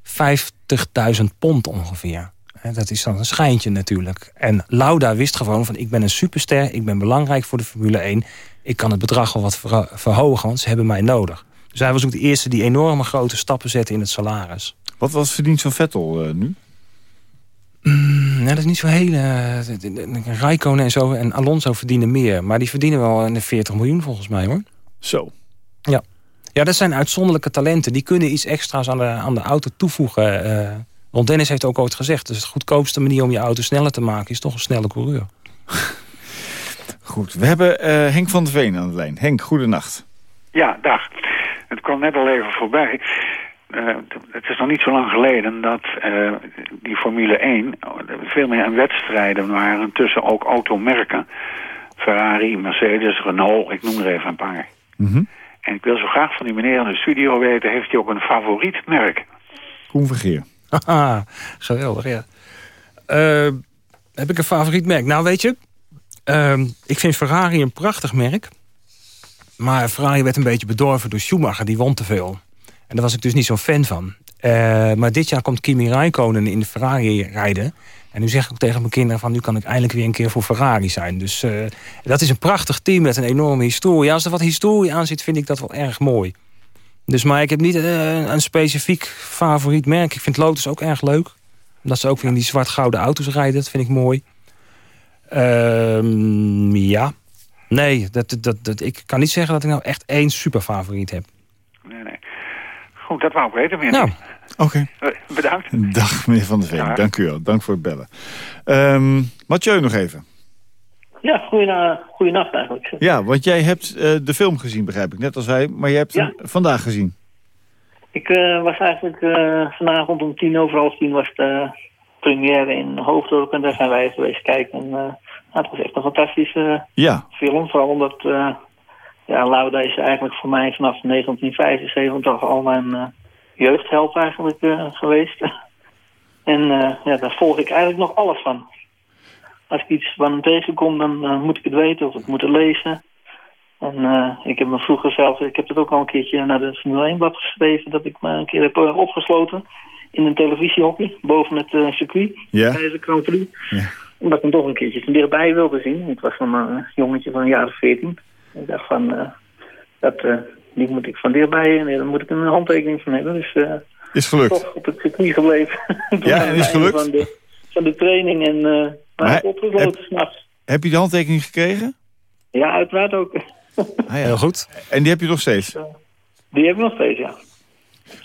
50.000 pond ongeveer. Hè, Dat is dan een schijntje natuurlijk. En Lauda wist gewoon van ik ben een superster, ik ben belangrijk voor de Formule 1. Ik kan het bedrag wel wat verho- verhogen, want ze hebben mij nodig. Dus hij was ook de eerste die enorme grote stappen zette in het salaris. Wat was het verdienst van Vettel eh, nu? Mm, nee, dat is niet zo heel... de- de- de- Raikkonen en zo en Alonso verdienen meer. Maar die verdienen wel een 40 miljoen volgens mij hoor. Zo. Ja. Ja, dat zijn uitzonderlijke talenten. Die kunnen iets extra's aan de, aan de auto toevoegen. eh Ron Dennis heeft ook ooit gezegd... dus de goedkoopste manier om je auto sneller te maken... is toch een snelle coureur. Goed, we hebben eh, Henk van der Veen aan de lijn. Henk, goedenacht. Ja, dag. Het kwam net al even voorbij. Eh, het is nog niet zo lang geleden dat eh, die Formule 1 veel meer aan wedstrijden waren tussen ook automerken. Ferrari, Mercedes, Renault, ik noem er even een paar. En ik wil zo graag van die meneer in de studio weten, heeft hij ook een favoriet merk? Koen Vergeer. Haha, geweldig, ja. Eh, heb ik een favoriet merk? Nou, weet je... ehm, ik vind Ferrari een prachtig merk. Maar Ferrari werd een beetje bedorven door Schumacher. Die won te veel. En daar was ik dus niet zo'n fan van. Eh, maar dit jaar komt Kimi Räikkönen in de Ferrari rijden. En nu zeg ik ook tegen mijn kinderen van... nu kan ik eindelijk weer een keer voor Ferrari zijn. Dus eh, dat is een prachtig team met een enorme historie. Als er wat historie aan zit, vind ik dat wel erg mooi. Dus maar ik heb niet eh, een specifiek favoriet merk. Ik vind Lotus ook erg leuk. Omdat ze ook weer in die zwart-gouden auto's rijden. Dat vind ik mooi. Ehm, ja. Nee, dat, dat, dat, ik kan niet zeggen dat ik nou echt één superfavoriet heb. Goed, dat wou ik weten, meneer. Nou. Oké. Eh, bedankt. Dag, meneer Van der Veen. Ja. Dank u wel. Dank voor het bellen. Ehm Mathieu nog even. Ja, goeie, goeienacht eigenlijk. Ja, want jij hebt eh, de film gezien, begrijp ik. Net als wij. Maar je hebt hem vandaag gezien. Ik eh, was eigenlijk eh, vanavond om tien over half tien was de première in Hoofddorp. En daar zijn wij geweest kijken. En, eh, nou, het was echt een fantastische Ja. film. Vooral omdat eh, ja, Lauda is eigenlijk voor mij vanaf 1975 al mijn eh, jeugdheld eigenlijk eh, geweest. en eh, ja, daar volg ik eigenlijk nog alles van. Als ik iets van hem tegenkom, dan moet ik het weten of ik moet het lezen. En ik heb me vroeger zelf, ik heb het ook al een keertje naar de Formule 1 blad geschreven, dat ik me een keer heb opgesloten in een televisiehokje boven het eh, circuit Ja. tijdens de Grand Prix. Ja. Omdat ik hem toch een keertje van dichtbij wilde zien. Ik was een jongetje van een jaar of veertien. Ik dacht van, eh, dat, eh, die moet ik van dichtbij en daar moet ik een handtekening van hebben. Dus eh, Is gelukt. toch op het circuit gebleven. Ja, is gelukt? Van de, van de training en eh Maar opgesloten s'nachts. Heb je de handtekening gekregen? Ja, uiteraard ook. Ah, ja. Heel goed. En die heb je nog steeds? Die heb ik nog steeds, ja.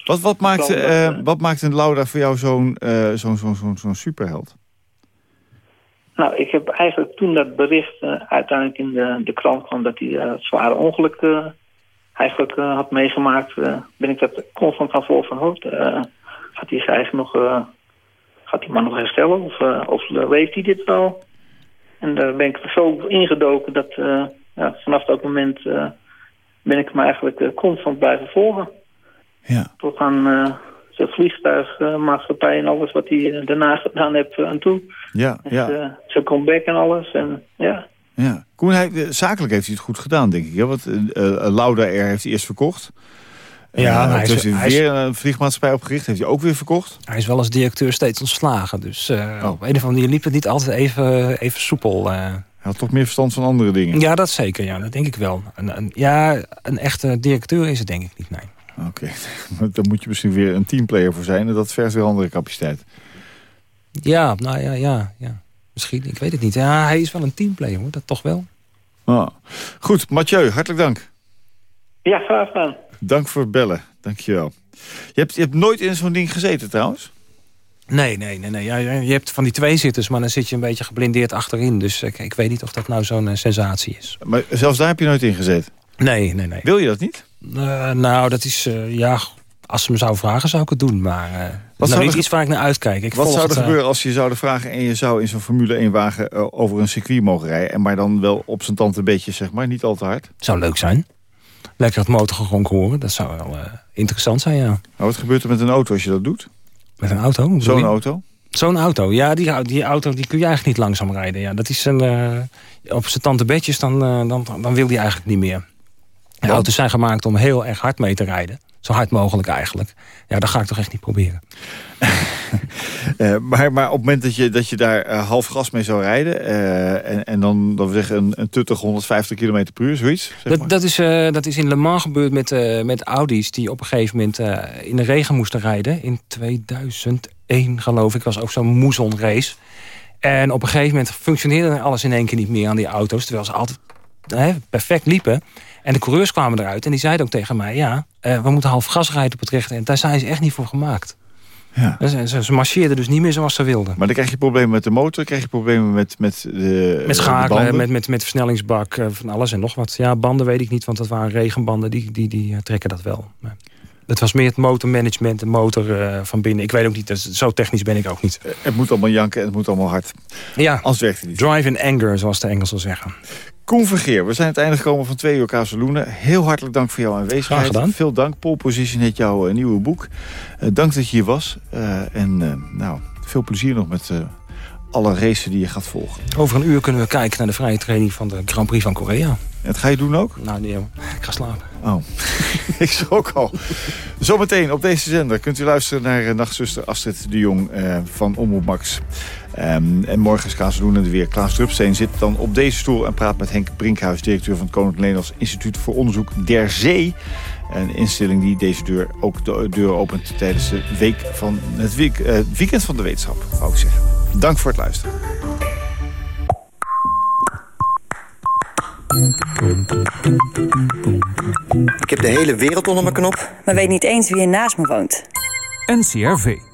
Wat, wat, maakt, Dan, wat maakt een Laura voor jou zo'n eh, zo'n zo'n zo'n zo'n superheld? Nou, ik heb eigenlijk toen dat bericht eh, uiteindelijk in de, de krant kwam dat hij het zware ongeluk eh, eigenlijk had meegemaakt, ben ik dat constant gaan volgen van hoofd. Eh, gaat hij zich eigenlijk nog, gaat die man nog herstellen of, of leeft hij dit wel? En daar ben ik zo ingedoken dat ja, vanaf dat moment ben ik hem eigenlijk constant blijven volgen. Ja. Tot aan eh, zijn vliegtuigmaatschappij en alles wat hij eh, daarna gedaan heeft eh, aan toe. Ja, Dus, ja. eh, zijn comeback en alles. En, ja. ja. Koen, hij, eh, zakelijk heeft hij het goed gedaan, denk ik. Hè? Want eh, eh, Lauda Air heeft hij eerst verkocht. Ja, Eh, hij heeft hij hij is- weer een vliegmaatschappij opgericht. Heeft hij ook weer verkocht. Hij is wel als directeur steeds ontslagen. Dus eh, Oh. op een of andere manier liep het niet altijd even, even soepel. eh. Hij had toch meer verstand van andere dingen. Ja, dat zeker. Ja, dat denk ik wel. Een, een- ja, een echte directeur is het denk ik niet, nee. Oké, dan moet je misschien weer een teamplayer voor zijn. En dat vergt weer andere capaciteit. Ja, nou ja, ja, ja. Misschien, ik weet het niet. Ja, hij is wel een teamplayer, hoor. Dat toch wel. Ah. Goed, Mathieu, hartelijk dank. ja, graag gedaan. Dank voor het bellen. Dank je wel. Je hebt, je hebt nooit in zo'n ding gezeten trouwens? Nee, nee, nee. nee. Ja, ja, je hebt van die twee zitters, maar dan zit je een beetje geblindeerd achterin. Dus ik, ik weet niet of dat nou zo'n eh, sensatie is. Maar zelfs daar heb je nooit in gezeten? Nee, nee, nee. Wil je dat niet? Eh, nou, dat is, eh, ja, als ze me zou vragen zou ik het doen. Maar is zou nou niet er- iets waar ik naar uitkijk. Ik Wat zou er het, gebeuren als je zouden vragen... en je zou in zo'n Formule 1-wagen over een circuit mogen rijden... en maar dan wel op zijn tand een beetje, zeg maar, niet al te hard? Zou leuk zijn. Lekker het motorgeronk horen, dat zou wel interessant zijn, ja. Nou, wat gebeurt er met een auto als je dat doet? Met een auto? Zo'n auto? Zo'n auto, ja, die, die auto die kun je eigenlijk niet langzaam rijden. Ja. Dat is een, op zijn tante bedjes, dan, dan, dan wil die eigenlijk niet meer. De auto's zijn gemaakt om heel erg hard mee te rijden. Zo hard mogelijk eigenlijk. Ja, dat ga ik toch echt niet proberen. Eh, maar, maar op het moment dat je, dat je daar eh, half gas mee zou rijden... eh, en, en dan, dan zeggen een, een tuttig 150 km per uur, zoiets? Zeg maar. Dat, dat, is, dat is in Le Mans gebeurd met, met Audi's die op een gegeven moment in de regen moesten rijden. In 2001 geloof ik, was ook zo'n moezonrace. En op een gegeven moment functioneerde alles in één keer niet meer aan die auto's. Terwijl ze altijd perfect liepen. En de coureurs kwamen eruit en die zeiden ook tegen mij... ja, eh, we moeten half gas rijden op het rechte. En daar zijn ze echt niet voor gemaakt. Ja. Ze, ze, ze marcheerden dus niet meer zoals ze wilden. Maar dan krijg je problemen met de motor, krijg je problemen met, met de Met schakelen, met, met, met versnellingsbak, eh, van alles en nog wat. Ja, banden weet ik niet, want dat waren regenbanden, die, die, die eh, trekken dat wel. Maar het was meer het motormanagement, de motor van binnen. Ik weet ook niet, dus zo technisch ben ik ook niet. Het moet allemaal janken en het moet allemaal hard. Ja, Anders werkt het niet. drive in anger, zoals de Engelsen zeggen. Koen Vergeer, we zijn het einde gekomen van twee uur Kazeloenen. Heel hartelijk dank voor jouw aanwezigheid. Graag gedaan. Veel dank. Pole Position heet jouw eh, nieuwe boek. Eh, dank dat je hier was. Eh, en nou, veel plezier nog met alle races die je gaat volgen. Over een uur kunnen we kijken naar de vrije training van de Grand Prix van Korea. En dat ga je doen ook? Nou nee, hoor. ik ga slapen. Oh, ik schrok al. Zometeen op deze zender kunt u luisteren naar eh, nachtzuster Astrid de Jong eh, van Omroep Max. Ehm, en morgen is Kazeloenen er weer. Klaas Drupsteen zit dan op deze stoel en praat met Henk Brinkhuis, directeur van het Koninklijk Nederlands Instituut voor Onderzoek der Zee. Een instelling die deze deur ook de deur opent tijdens de week van het week, eh, weekend van de wetenschap, wou ik zeggen. Dank voor het luisteren. Ik heb de hele wereld onder mijn knop. maar weet niet eens wie er naast me woont. NCRV.